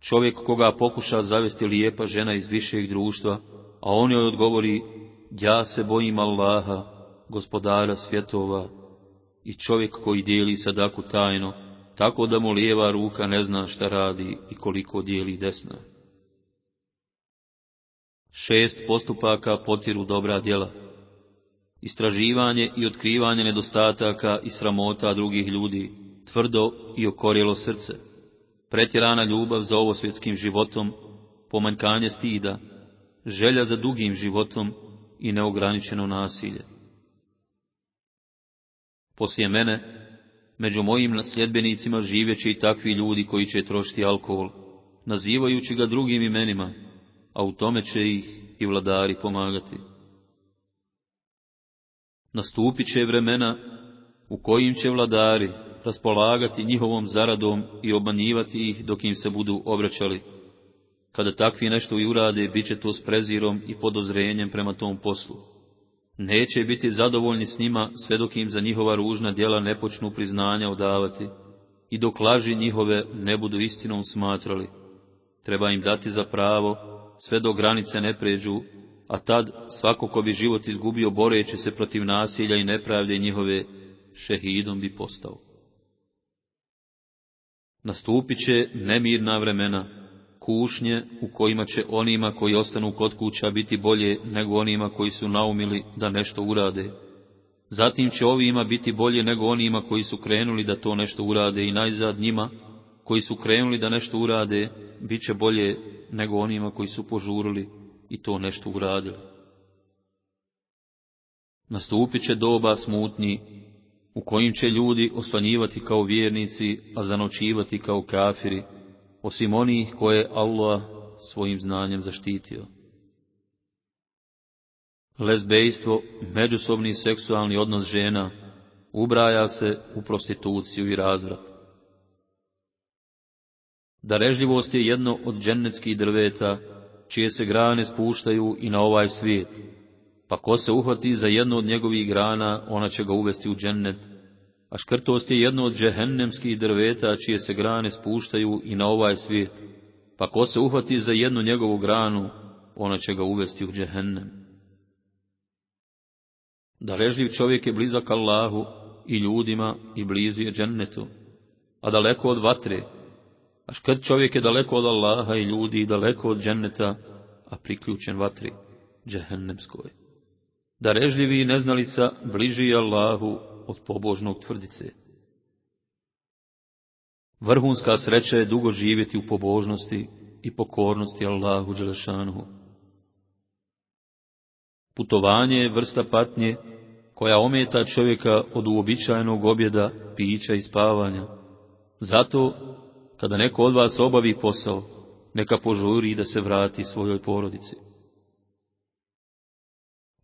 Čovjek koga pokuša zavesti lijepa žena iz višeg društva, a on joj odgovori, ja se bojim Allaha, gospodara svjetova, i čovjek koji dijeli sadaku tajno, tako da mu lijeva ruka ne zna šta radi i koliko dijeli desna. Šest postupaka potiru dobra djela. Istraživanje i otkrivanje nedostataka i sramota drugih ljudi, tvrdo i okorjelo srce, pretjerana ljubav za ovo svjetskim životom, pomanjkanje stida, želja za dugim životom i neograničeno nasilje. Poslije mene, među mojim nasljedbenicima živjeće i takvi ljudi koji će trošiti alkohol, nazivajući ga drugim imenima, a u tome će ih i vladari pomagati. Nastupit će vremena u kojim će vladari raspolagati njihovom zaradom i obmanjivati ih dok im se budu obraćali. Kada takvi nešto i urade, bit će to s prezirom i podozrenjem prema tom poslu. Neće biti zadovoljni s njima sve dok im za njihova ružna djela ne počnu priznanja odavati i dok laži njihove ne budu istinom smatrali. Treba im dati za pravo sve do granice ne pređu, a tad svako ko bi život izgubio boreći se protiv nasilja i nepravde njihove, šehidom bi postao. Nastupit će nemirna vremena, kušnje u kojima će onima koji ostanu kod kuća biti bolje nego onima koji su naumili da nešto urade. Zatim će ovima biti bolje nego onima koji su krenuli da to nešto urade i najzad njima koji su krenuli da nešto urade, bit će bolje nego onima koji su požurili i to nešto uradili. Nastupit će doba smutnji, u kojim će ljudi osvanjivati kao vjernici, a zanočivati kao kafiri, osim onih koje Allah svojim znanjem zaštitio. Lezbejstvo, međusobni seksualni odnos žena, ubraja se u prostituciju i razvrat. Darežljivost je jedno od džennetskih drveta, čije se grane spuštaju i na ovaj svijet, pa ko se uhvati za jednu od njegovih grana, ona će ga uvesti u džennet, a škrtost je jedno od džehennemskih drveta, čije se grane spuštaju i na ovaj svijet, pa ko se uhvati za jednu njegovu granu, ona će ga uvesti u džehennem. Darežljiv čovjek je blizak Allahu i ljudima i blizu je džennetu, a daleko od vatre, a škrt čovjek je daleko od Allaha i ljudi i daleko od dženneta, a priključen vatri, džehennemskoj. Darežljivi neznalica bliži Allahu od pobožnog tvrdice. Vrhunska sreća je dugo živjeti u pobožnosti i pokornosti Allahu Đelešanuhu. Putovanje je vrsta patnje koja ometa čovjeka od uobičajenog objeda, pića i spavanja. Zato kada neko od vas obavi posao, neka požuri da se vrati svojoj porodici.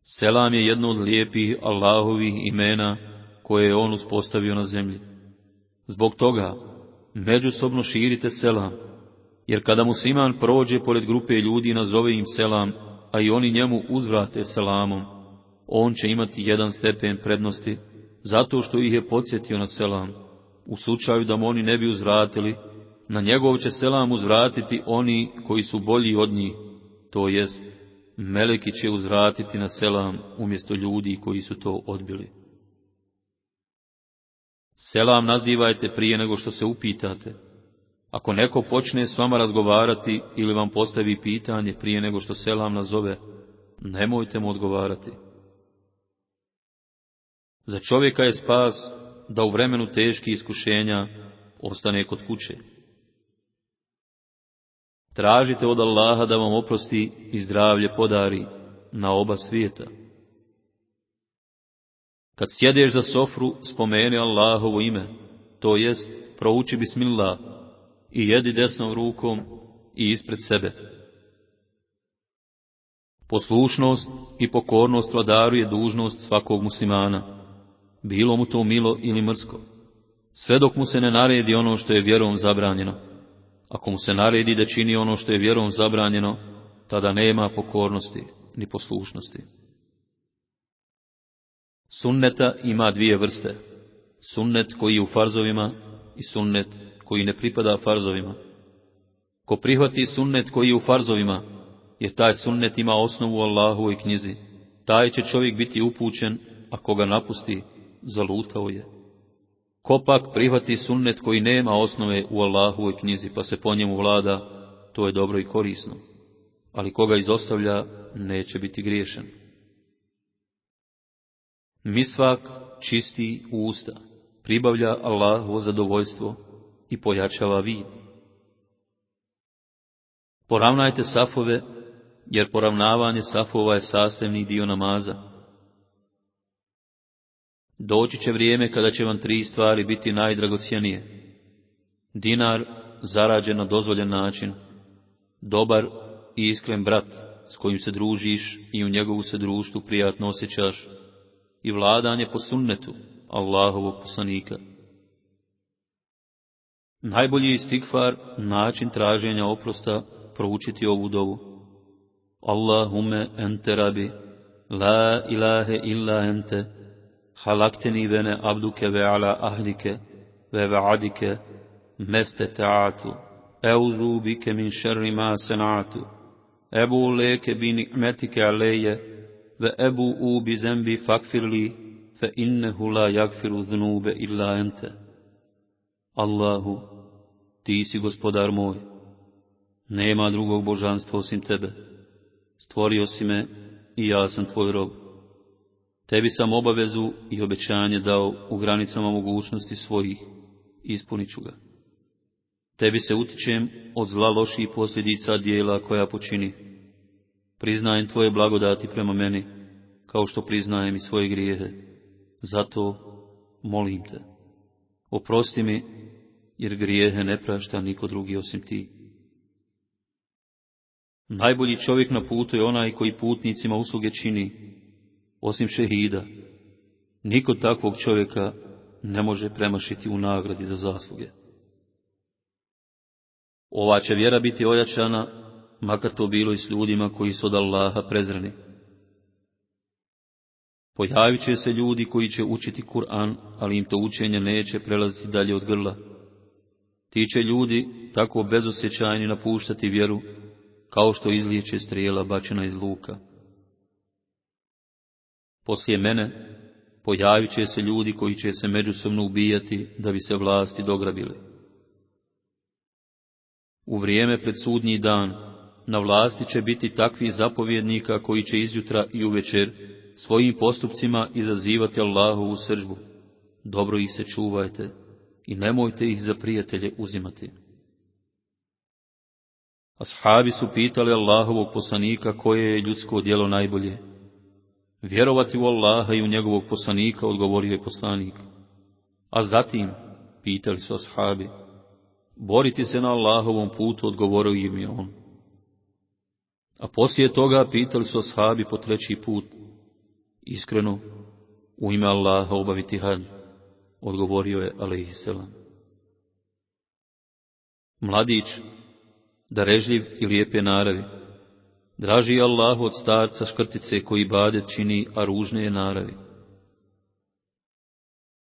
Selam je jedno od lijepih Allahovih imena koje je on uspostavio na zemlji. Zbog toga, međusobno širite selam, jer kada musliman prođe pored grupe ljudi nazove im selam, a i oni njemu uzvrate selamom, on će imati jedan stepen prednosti, zato što ih je podsjetio na selam, u slučaju da mu oni ne bi uzvratili, na njegov će selam uzvratiti oni koji su bolji od njih, to jest meleki će uzvratiti na selam umjesto ljudi koji su to odbili. Selam nazivajte prije nego što se upitate. Ako neko počne s vama razgovarati ili vam postavi pitanje prije nego što selam nazove, nemojte mu odgovarati. Za čovjeka je spas da u vremenu teških iskušenja ostane kod kuće. Tražite od Allaha da vam oprosti i zdravlje podari na oba svijeta. Kad sjedeš za sofru, spomeni Allahovo ime, to jest prouči bismillah i jedi desnom rukom i ispred sebe. Poslušnost i pokornost vladaru je dužnost svakog muslimana, bilo mu to milo ili mrsko, sve dok mu se ne naredi ono što je vjerom zabranjeno. Ako mu se naredi da čini ono što je vjerom zabranjeno, tada nema pokornosti ni poslušnosti. Sunneta ima dvije vrste. Sunnet koji je u farzovima i sunnet koji ne pripada farzovima. Ko prihvati sunnet koji je u farzovima, jer taj sunnet ima osnovu u Allahovoj knjizi, taj će čovjek biti upućen, a koga napusti, zalutao je. Ko pak prihvati sunnet koji nema osnove u Allahovoj knjizi, pa se po njemu vlada, to je dobro i korisno. Ali koga izostavlja, neće biti griješen. Misvak čisti usta, pribavlja Allahovo zadovoljstvo i pojačava vid. Poravnajte safove, jer poravnavanje safova je sastavni dio namaza. Doći će vrijeme kada će vam tri stvari biti najdragocjenije. Dinar zarađen na dozvoljen način, dobar i iskren brat s kojim se družiš i u njegovu se društvu prijatno osjećaš, i vladanje po sunnetu Allahovog poslanika. Najbolji istikfar, način traženja oprosta, proučiti ovu dovu. Allahumme ente rabi, la ilahe illa ente, halakteni vene abduke ve ala ahlike, ve vaadike, meste ta'atu, eudhu bike min šerri ma senatu, ebu leke bi ni'metike aleje, ve ebu u bi zembi fakfirli, fe innehu la jakfiru znube illa ente. Allahu, ti si gospodar moj, nema drugog božanstva osim tebe. Stvorio si i ja sam tvoj rob. Tebi sam obavezu i obećanje dao u granicama mogućnosti svojih, ispunit ću ga. Tebi se utičem od zla loših posljedica dijela koja počini. Priznajem tvoje blagodati prema meni, kao što priznajem i svoje grijehe. Zato molim te, oprosti mi, jer grijehe ne prašta niko drugi osim ti. Najbolji čovjek na putu je onaj koji putnicima usluge čini, osim šehida. Niko takvog čovjeka ne može premašiti u nagradi za zasluge. Ova će vjera biti ojačana, makar to bilo i s ljudima koji su od Allaha prezreni. Pojavit će se ljudi koji će učiti Kur'an, ali im to učenje neće prelaziti dalje od grla. Ti će ljudi tako bezosjećajni napuštati vjeru, kao što izliječe strijela bačena iz luka. Poslije mene pojavit će se ljudi koji će se međusobno ubijati da bi se vlasti dograbili. U vrijeme pred sudnji dan na vlasti će biti takvi zapovjednika koji će izjutra i uvečer svojim postupcima izazivati Allahovu sržbu. Dobro ih se čuvajte i nemojte ih za prijatelje uzimati. Ashabi su pitali Allahovog poslanika koje je ljudsko djelo najbolje. Vjerovati u Allaha i u njegovog poslanika, odgovorio je poslanik. A zatim, pitali su ashabi, boriti se na Allahovom putu, odgovorio im je on. A poslije toga pitali su ashabi po treći put, iskreno, u ime Allaha obaviti hađ, odgovorio je alaihisselam. Mladić, darežljiv i lijepe naravi, draži je Allahu od starca škrtice koji badet čini, a ružne je naravi.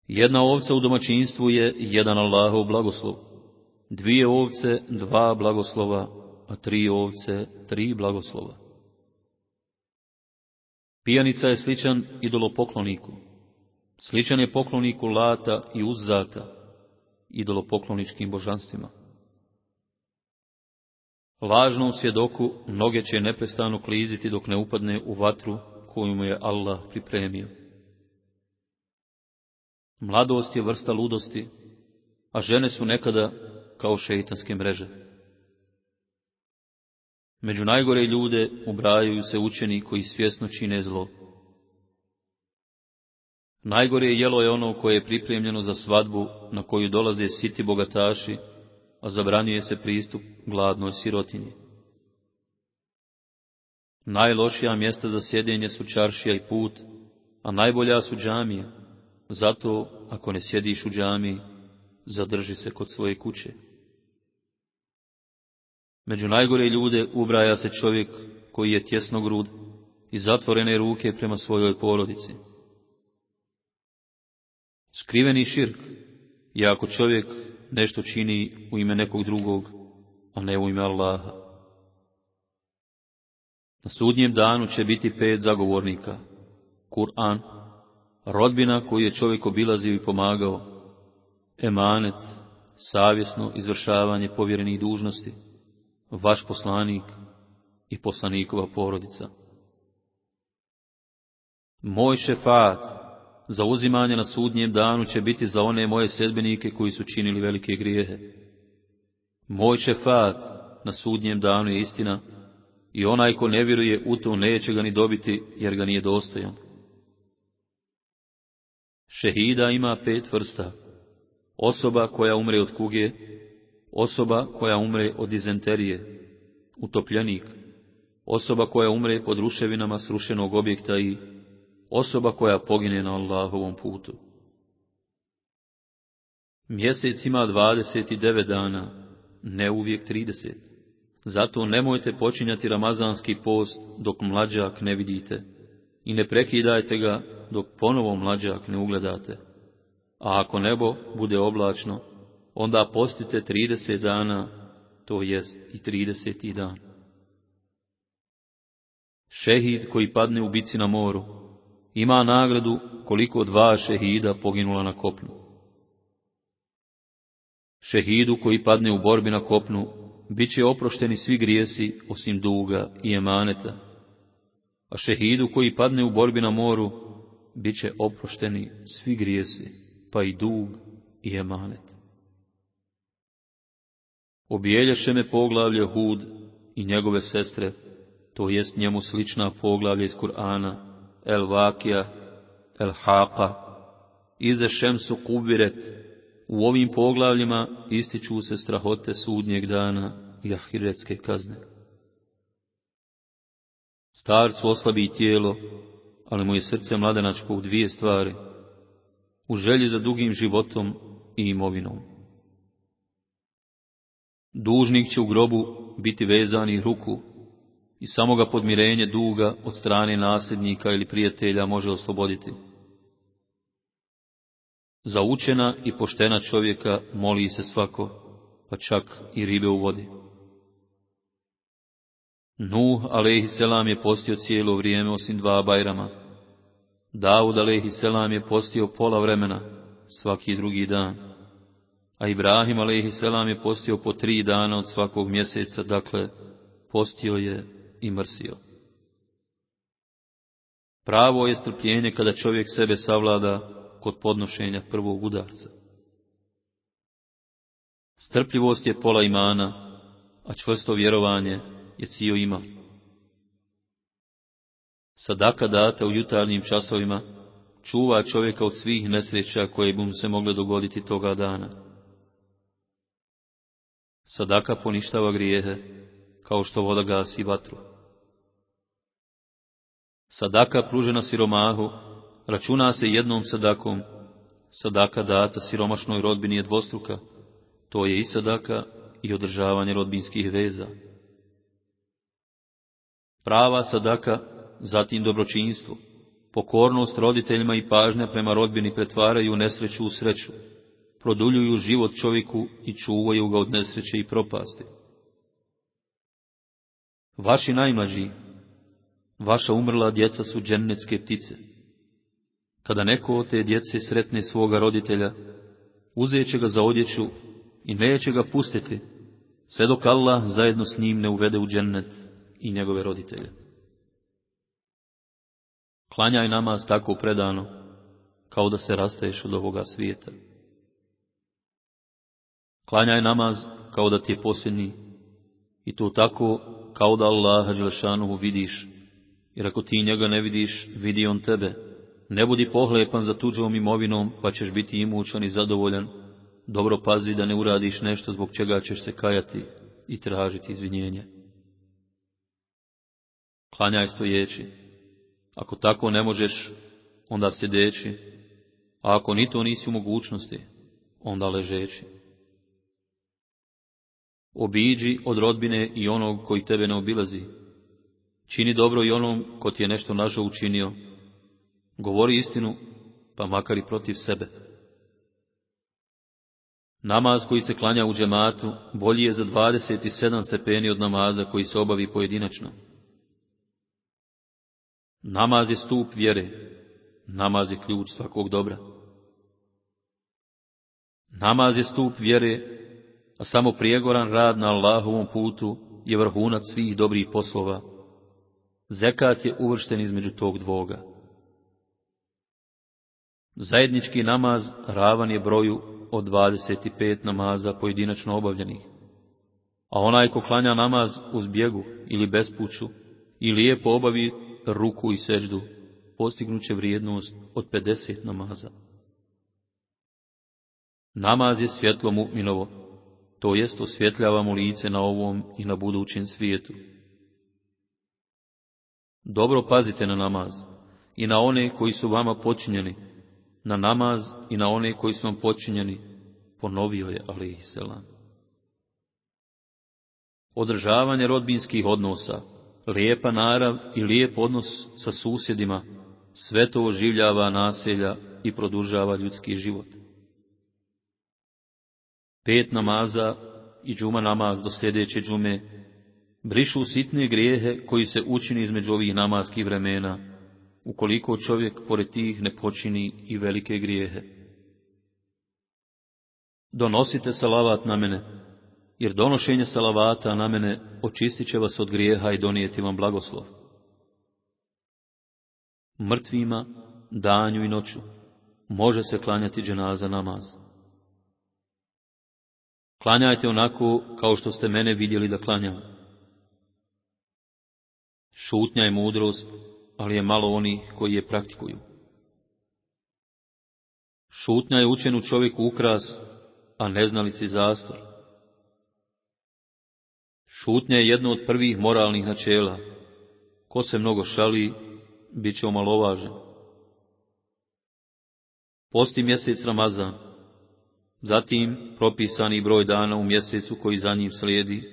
Jedna ovca u domaćinstvu je jedan Allahov blagoslov, dvije ovce, dva blagoslova, a tri ovce, tri blagoslova. Pijanica je sličan idolopokloniku. Sličan je pokloniku Lata i Uzzata, idolopokloničkim božanstvima. Lažnom svjedoku mnoge će neprestano kliziti dok ne upadne u vatru koju mu je Allah pripremio. Mladost je vrsta ludosti, a žene su nekada kao šeitanske mreže. Među najgore ljude ubrajaju se učeni koji svjesno čine zlo. Najgore jelo je ono koje je pripremljeno za svadbu na koju dolaze siti bogataši, a zabranjuje se pristup gladnoj sirotinji. Najlošija mjesta za sjedjenje su čaršija i put, a najbolja su džamije. Zato, ako ne sjediš u džamiji, zadrži se kod svoje kuće. Među najgore ljude ubraja se čovjek koji je tjesno grud i zatvorene ruke prema svojoj porodici. Skriveni širk je ako čovjek nešto čini u ime nekog drugog, a ne u ime Allaha. Na sudnjem danu će biti pet zagovornika. Kur'an, rodbina koju je čovjek obilazio i pomagao, emanet, savjesno izvršavanje povjerenih dužnosti, vaš poslanik i poslanikova porodica. Moj šefat, za uzimanje na sudnjem danu će biti za one moje sedbenike koji su činili velike grijehe. Moj šefat na sudnjem danu je istina i onaj ko ne vjeruje u to neće ga ni dobiti jer ga nije dostojan. Šehida ima pet vrsta. Osoba koja umre od kuge, osoba koja umre od dizenterije, utopljenik, osoba koja umre pod ruševinama srušenog objekta i osoba koja pogine na Allahovom putu. Mjesec ima 29 dana, ne uvijek 30. Zato nemojte počinjati ramazanski post dok mlađak ne vidite i ne prekidajte ga dok ponovo mlađak ne ugledate. A ako nebo bude oblačno, onda postite 30 dana, to jest i 30. dan. Šehid koji padne u bici na moru, ima nagradu koliko dva šehida poginula na kopnu. Šehidu koji padne u borbi na kopnu, bit će oprošteni svi grijesi osim duga i emaneta, a šehidu koji padne u borbi na moru, bit će oprošteni svi grijesi, pa i dug i emanet. Obijelješe me poglavlje Hud i njegove sestre, to jest njemu slična poglavlja iz Kur'ana, El Vakija, El Haqa, Ize Šemsu Kubiret, u ovim poglavljima ističu se strahote sudnjeg dana i ahiretske kazne. Starcu oslabi tijelo, ali mu je srce mladenačko u dvije stvari, u želji za dugim životom i imovinom. Dužnik će u grobu biti vezani ruku i samo ga podmirenje duga od strane nasljednika ili prijatelja može osloboditi. Za učena i poštena čovjeka moli se svako, pa čak i ribe u vodi. Nuh, selam je postio cijelo vrijeme osim dva bajrama. Davud, selam je postio pola vremena, svaki drugi dan. A Ibrahim, selam je postio po tri dana od svakog mjeseca, dakle, postio je i mrsio. Pravo je strpljenje kada čovjek sebe savlada kod podnošenja prvog udarca. Strpljivost je pola imana, a čvrsto vjerovanje je cio ima. Sadaka data u jutarnjim časovima čuva čovjeka od svih nesreća koje bi mu se mogle dogoditi toga dana. Sadaka poništava grijehe, kao što voda gasi vatru. Sadaka pružena siromahu računa se jednom sadakom, sadaka data siromašnoj rodbini je dvostruka, to je i sadaka i održavanje rodbinskih veza. Prava sadaka, zatim dobročinstvo, pokornost roditeljima i pažnja prema rodbini pretvaraju nesreću u sreću, produljuju život čovjeku i čuvaju ga od nesreće i propasti. Vaši najmlađi, Vaša umrla djeca su džennetske ptice. Kada neko od te djece sretne svoga roditelja, uzet će ga za odjeću i neće ga pustiti, sve dok Allah zajedno s njim ne uvede u džennet i njegove roditelje. Klanjaj namaz tako predano, kao da se rastaješ od ovoga svijeta. Klanjaj namaz kao da ti je posljednji i to tako kao da Allaha Đelešanuhu vidiš, jer ako ti njega ne vidiš, vidi on tebe. Ne budi pohlepan za tuđom imovinom, pa ćeš biti imućan i zadovoljan. Dobro pazi da ne uradiš nešto zbog čega ćeš se kajati i tražiti izvinjenje. Klanjaj stojeći. Ako tako ne možeš, onda sjedeći, a ako ni to nisi u mogućnosti, onda ležeći. Obiđi od rodbine i onog koji tebe ne obilazi. Čini dobro i onom ko ti je nešto nažo učinio. Govori istinu, pa makar i protiv sebe. Namaz koji se klanja u džematu bolji je za 27 stepeni od namaza koji se obavi pojedinačno. Namaz je stup vjere, namaz je ključ svakog dobra. Namaz je stup vjere, a samo prijegoran rad na Allahovom putu je vrhunac svih dobrih poslova. Zekat je uvršten između tog dvoga. Zajednički namaz ravan je broju od 25 namaza pojedinačno obavljenih. A onaj ko klanja namaz uz bjegu ili bespuću i lijepo obavi ruku i seždu, postignuće vrijednost od 50 namaza. Namaz je svjetlo mu'minovo, to jest osvjetljava mu lice na ovom i na budućem svijetu. Dobro pazite na namaz i na one koji su vama počinjeni, na namaz i na one koji su vam počinjeni, ponovio je alaihi selam. Održavanje rodbinskih odnosa, lijepa narav i lijep odnos sa susjedima, sve to oživljava naselja i produžava ljudski život. Pet namaza i džuma namaz do sljedeće džume brišu sitne grijehe koji se učini između ovih namaskih vremena, ukoliko čovjek pored tih ne počini i velike grijehe. Donosite salavat na mene, jer donošenje salavata na mene očistit će vas od grijeha i donijeti vam blagoslov. Mrtvima, danju i noću, može se klanjati dženaza namaz. Klanjajte onako kao što ste mene vidjeli da klanjam. Šutnja je mudrost, ali je malo onih koji je praktikuju. Šutnja je učenu čovjeku ukras, a neznalici zastor. Šutnja je jedno od prvih moralnih načela. Ko se mnogo šali, bit će omalovažen. Posti mjesec Ramazan, zatim propisani broj dana u mjesecu koji za njim slijedi,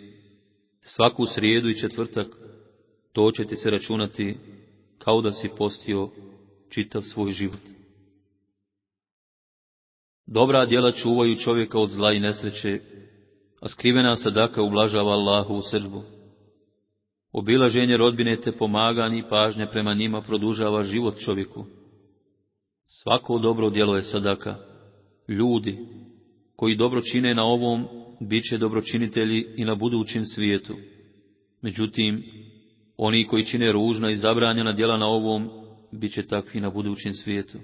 svaku srijedu i četvrtak, to će ti se računati kao da si postio čitav svoj život. Dobra djela čuvaju čovjeka od zla i nesreće, a skrivena sadaka ublažava Allahu u sržbu. Obilaženje rodbine te pomaganje i pažnja prema njima produžava život čovjeku. Svako dobro djelo je sadaka. Ljudi koji dobro čine na ovom, bit će dobročinitelji i na budućem svijetu. Međutim, oni koji čine ružna i zabranjena djela na ovom, bit će takvi na budućem svijetu.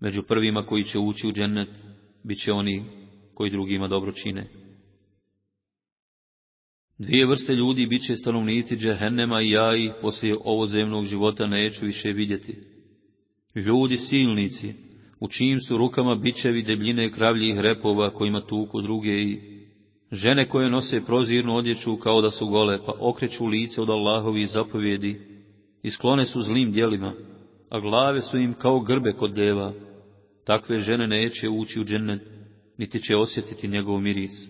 Među prvima koji će ući u džennet, bit će oni koji drugima dobro čine. Dvije vrste ljudi bit će stanovnici džehennema i ja ih poslije ovozemnog života neću više vidjeti. Ljudi silnici, u čijim su rukama bićevi debljine kravljih repova kojima tuku druge i žene koje nose prozirnu odjeću kao da su gole, pa okreću lice od Allahovih zapovjedi i sklone su zlim djelima, a glave su im kao grbe kod deva. Takve žene neće ući u džennet, niti će osjetiti njegov miris,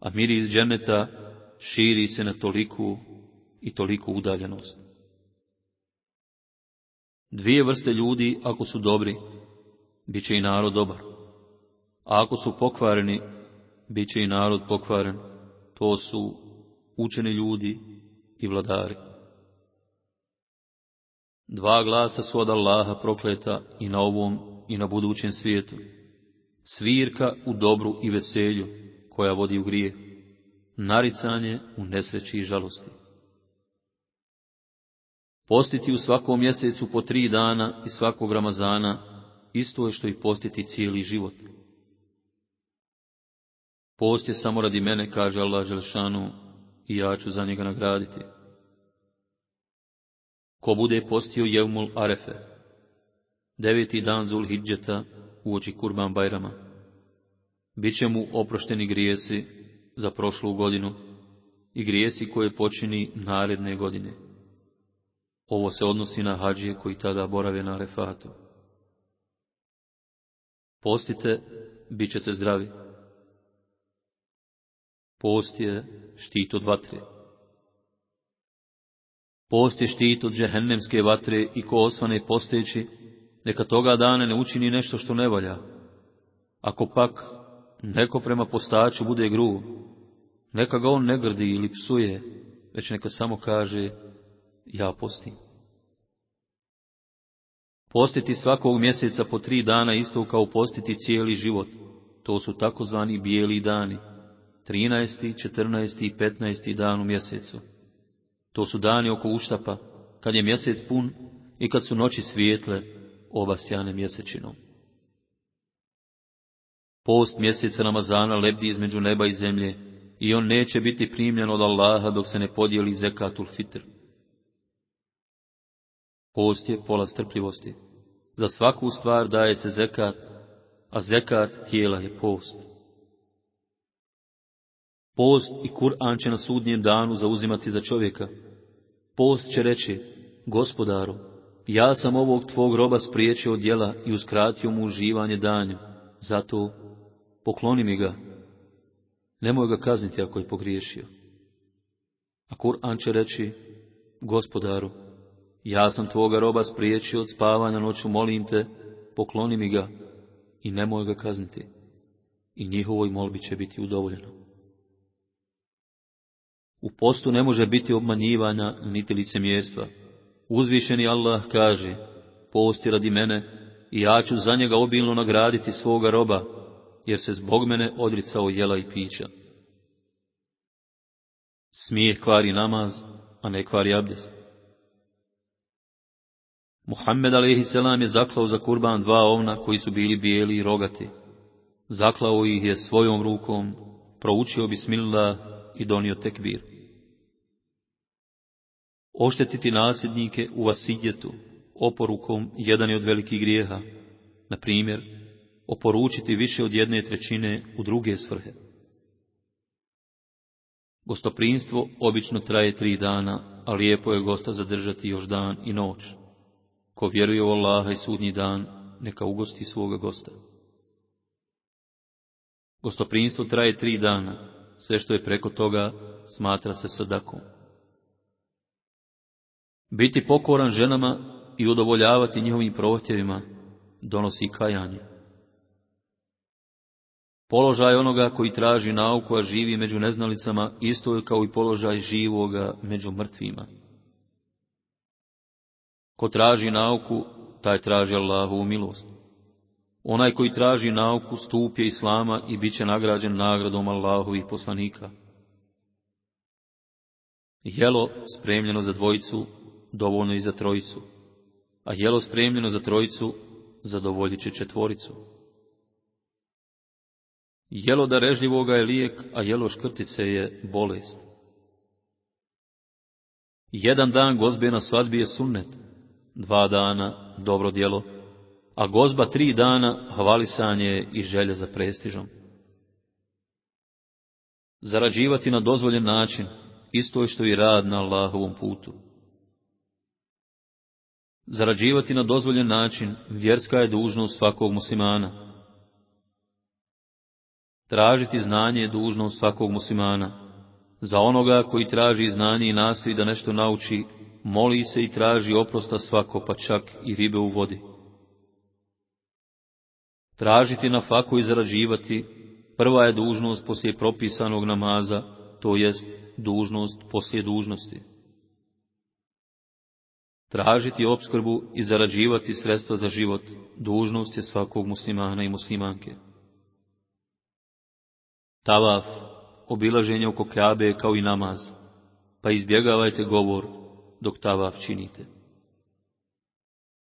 a miris dženneta širi se na toliku i toliku udaljenost. Dvije vrste ljudi, ako su dobri, bit će i narod dobar. A ako su pokvareni, bit će i narod pokvaren. To su učeni ljudi i vladari. Dva glasa su od Allaha prokleta i na ovom i na budućem svijetu. Svirka u dobru i veselju, koja vodi u grijeh. Naricanje u nesreći i žalosti. Postiti u svakom mjesecu po tri dana i svakog Ramazana, isto je što i postiti cijeli život. Post je samo radi mene, kaže Allah Želšanu, i ja ću za njega nagraditi. Ko bude postio Jevmul Arefe, deveti dan Zul Hidžeta, uoči Kurban Bajrama, bit će mu oprošteni grijesi za prošlu godinu i grijesi koje počini naredne godine. Ovo se odnosi na hađije koji tada borave na Arefatu. Postite, bit ćete zdravi. Post je štit od vatre. Post je štit od džehennemske vatre i ko osvane posteći, neka toga dana ne učini nešto što ne valja. Ako pak neko prema postaču bude grub, neka ga on ne grdi ili psuje, već neka samo kaže, ja postim. Postiti svakog mjeseca po tri dana isto kao postiti cijeli život, to su takozvani bijeli dani, 13., 14. i 15. dan u mjesecu. To su dani oko uštapa, kad je mjesec pun i kad su noći svijetle, obasjane mjesečinom. Post mjeseca Ramazana lebdi između neba i zemlje i on neće biti primljen od Allaha dok se ne podijeli zekatul fitr. Post je pola strpljivosti. Za svaku stvar daje se zekat, a zekat tijela je post. Post i Kur'an će na sudnjem danu zauzimati za čovjeka. Post će reći, gospodaru, ja sam ovog tvog roba spriječio djela i uskratio mu uživanje danju, zato pokloni mi ga. Nemoj ga kazniti ako je pogriješio. A Kur'an će reći, gospodaru, ja sam tvoga roba spriječio od spavanja noću, molim te, pokloni mi ga i nemoj ga kazniti. I njihovoj molbi će biti udovoljeno. U postu ne može biti obmanjivanja niti licemjerstva. Uzvišeni Allah kaže, posti radi mene i ja ću za njega obilno nagraditi svoga roba, jer se zbog mene odricao jela i pića. Smijeh kvari namaz, a ne kvari abdest. Muhammed a.s. je zaklao za kurban dva ovna koji su bili bijeli i rogati. Zaklao ih je svojom rukom, proučio bismillah i donio tekbir. Oštetiti nasljednike u vasidjetu, oporukom jedan je od velikih grijeha, na primjer, oporučiti više od jedne trećine u druge svrhe. Gostoprinstvo obično traje tri dana, a lijepo je gosta zadržati još dan i noć. Ko vjeruje u Allaha i sudnji dan, neka ugosti svoga gosta. Gostoprinstvo traje tri dana, sve što je preko toga smatra se sadakom. Biti pokoran ženama i udovoljavati njihovim prohtjevima donosi kajanje. Položaj onoga koji traži nauku, a živi među neznalicama, isto je kao i položaj živoga među mrtvima. Ko traži nauku, taj traži Allahovu milost. Onaj koji traži nauku stup je Islama i bit će nagrađen nagradom Allahovih poslanika. Jelo spremljeno za dvojicu, dovoljno i za trojicu, a jelo spremljeno za trojicu, zadovoljit će četvoricu. Jelo darežljivoga je lijek, a jelo škrtice je bolest. Jedan dan gozbe na svadbi je sunnet, dva dana dobro djelo, a gozba tri dana hvalisanje i želja za prestižom. Zarađivati na dozvoljen način, isto je što i rad na Allahovom putu. Zarađivati na dozvoljen način, vjerska je dužnost svakog muslimana. Tražiti znanje je dužnost svakog muslimana. Za onoga koji traži znanje i nastoji da nešto nauči, moli se i traži oprosta svako, pa čak i ribe u vodi. Tražiti na faku i zarađivati, prva je dužnost poslije propisanog namaza, to jest dužnost poslije dužnosti. Tražiti obskrbu i zarađivati sredstva za život dužnost je svakog muslimana i muslimanke. Tavaf, obilaženje oko Kabe kao i namaz, pa izbjegavajte govor dok tavaf činite.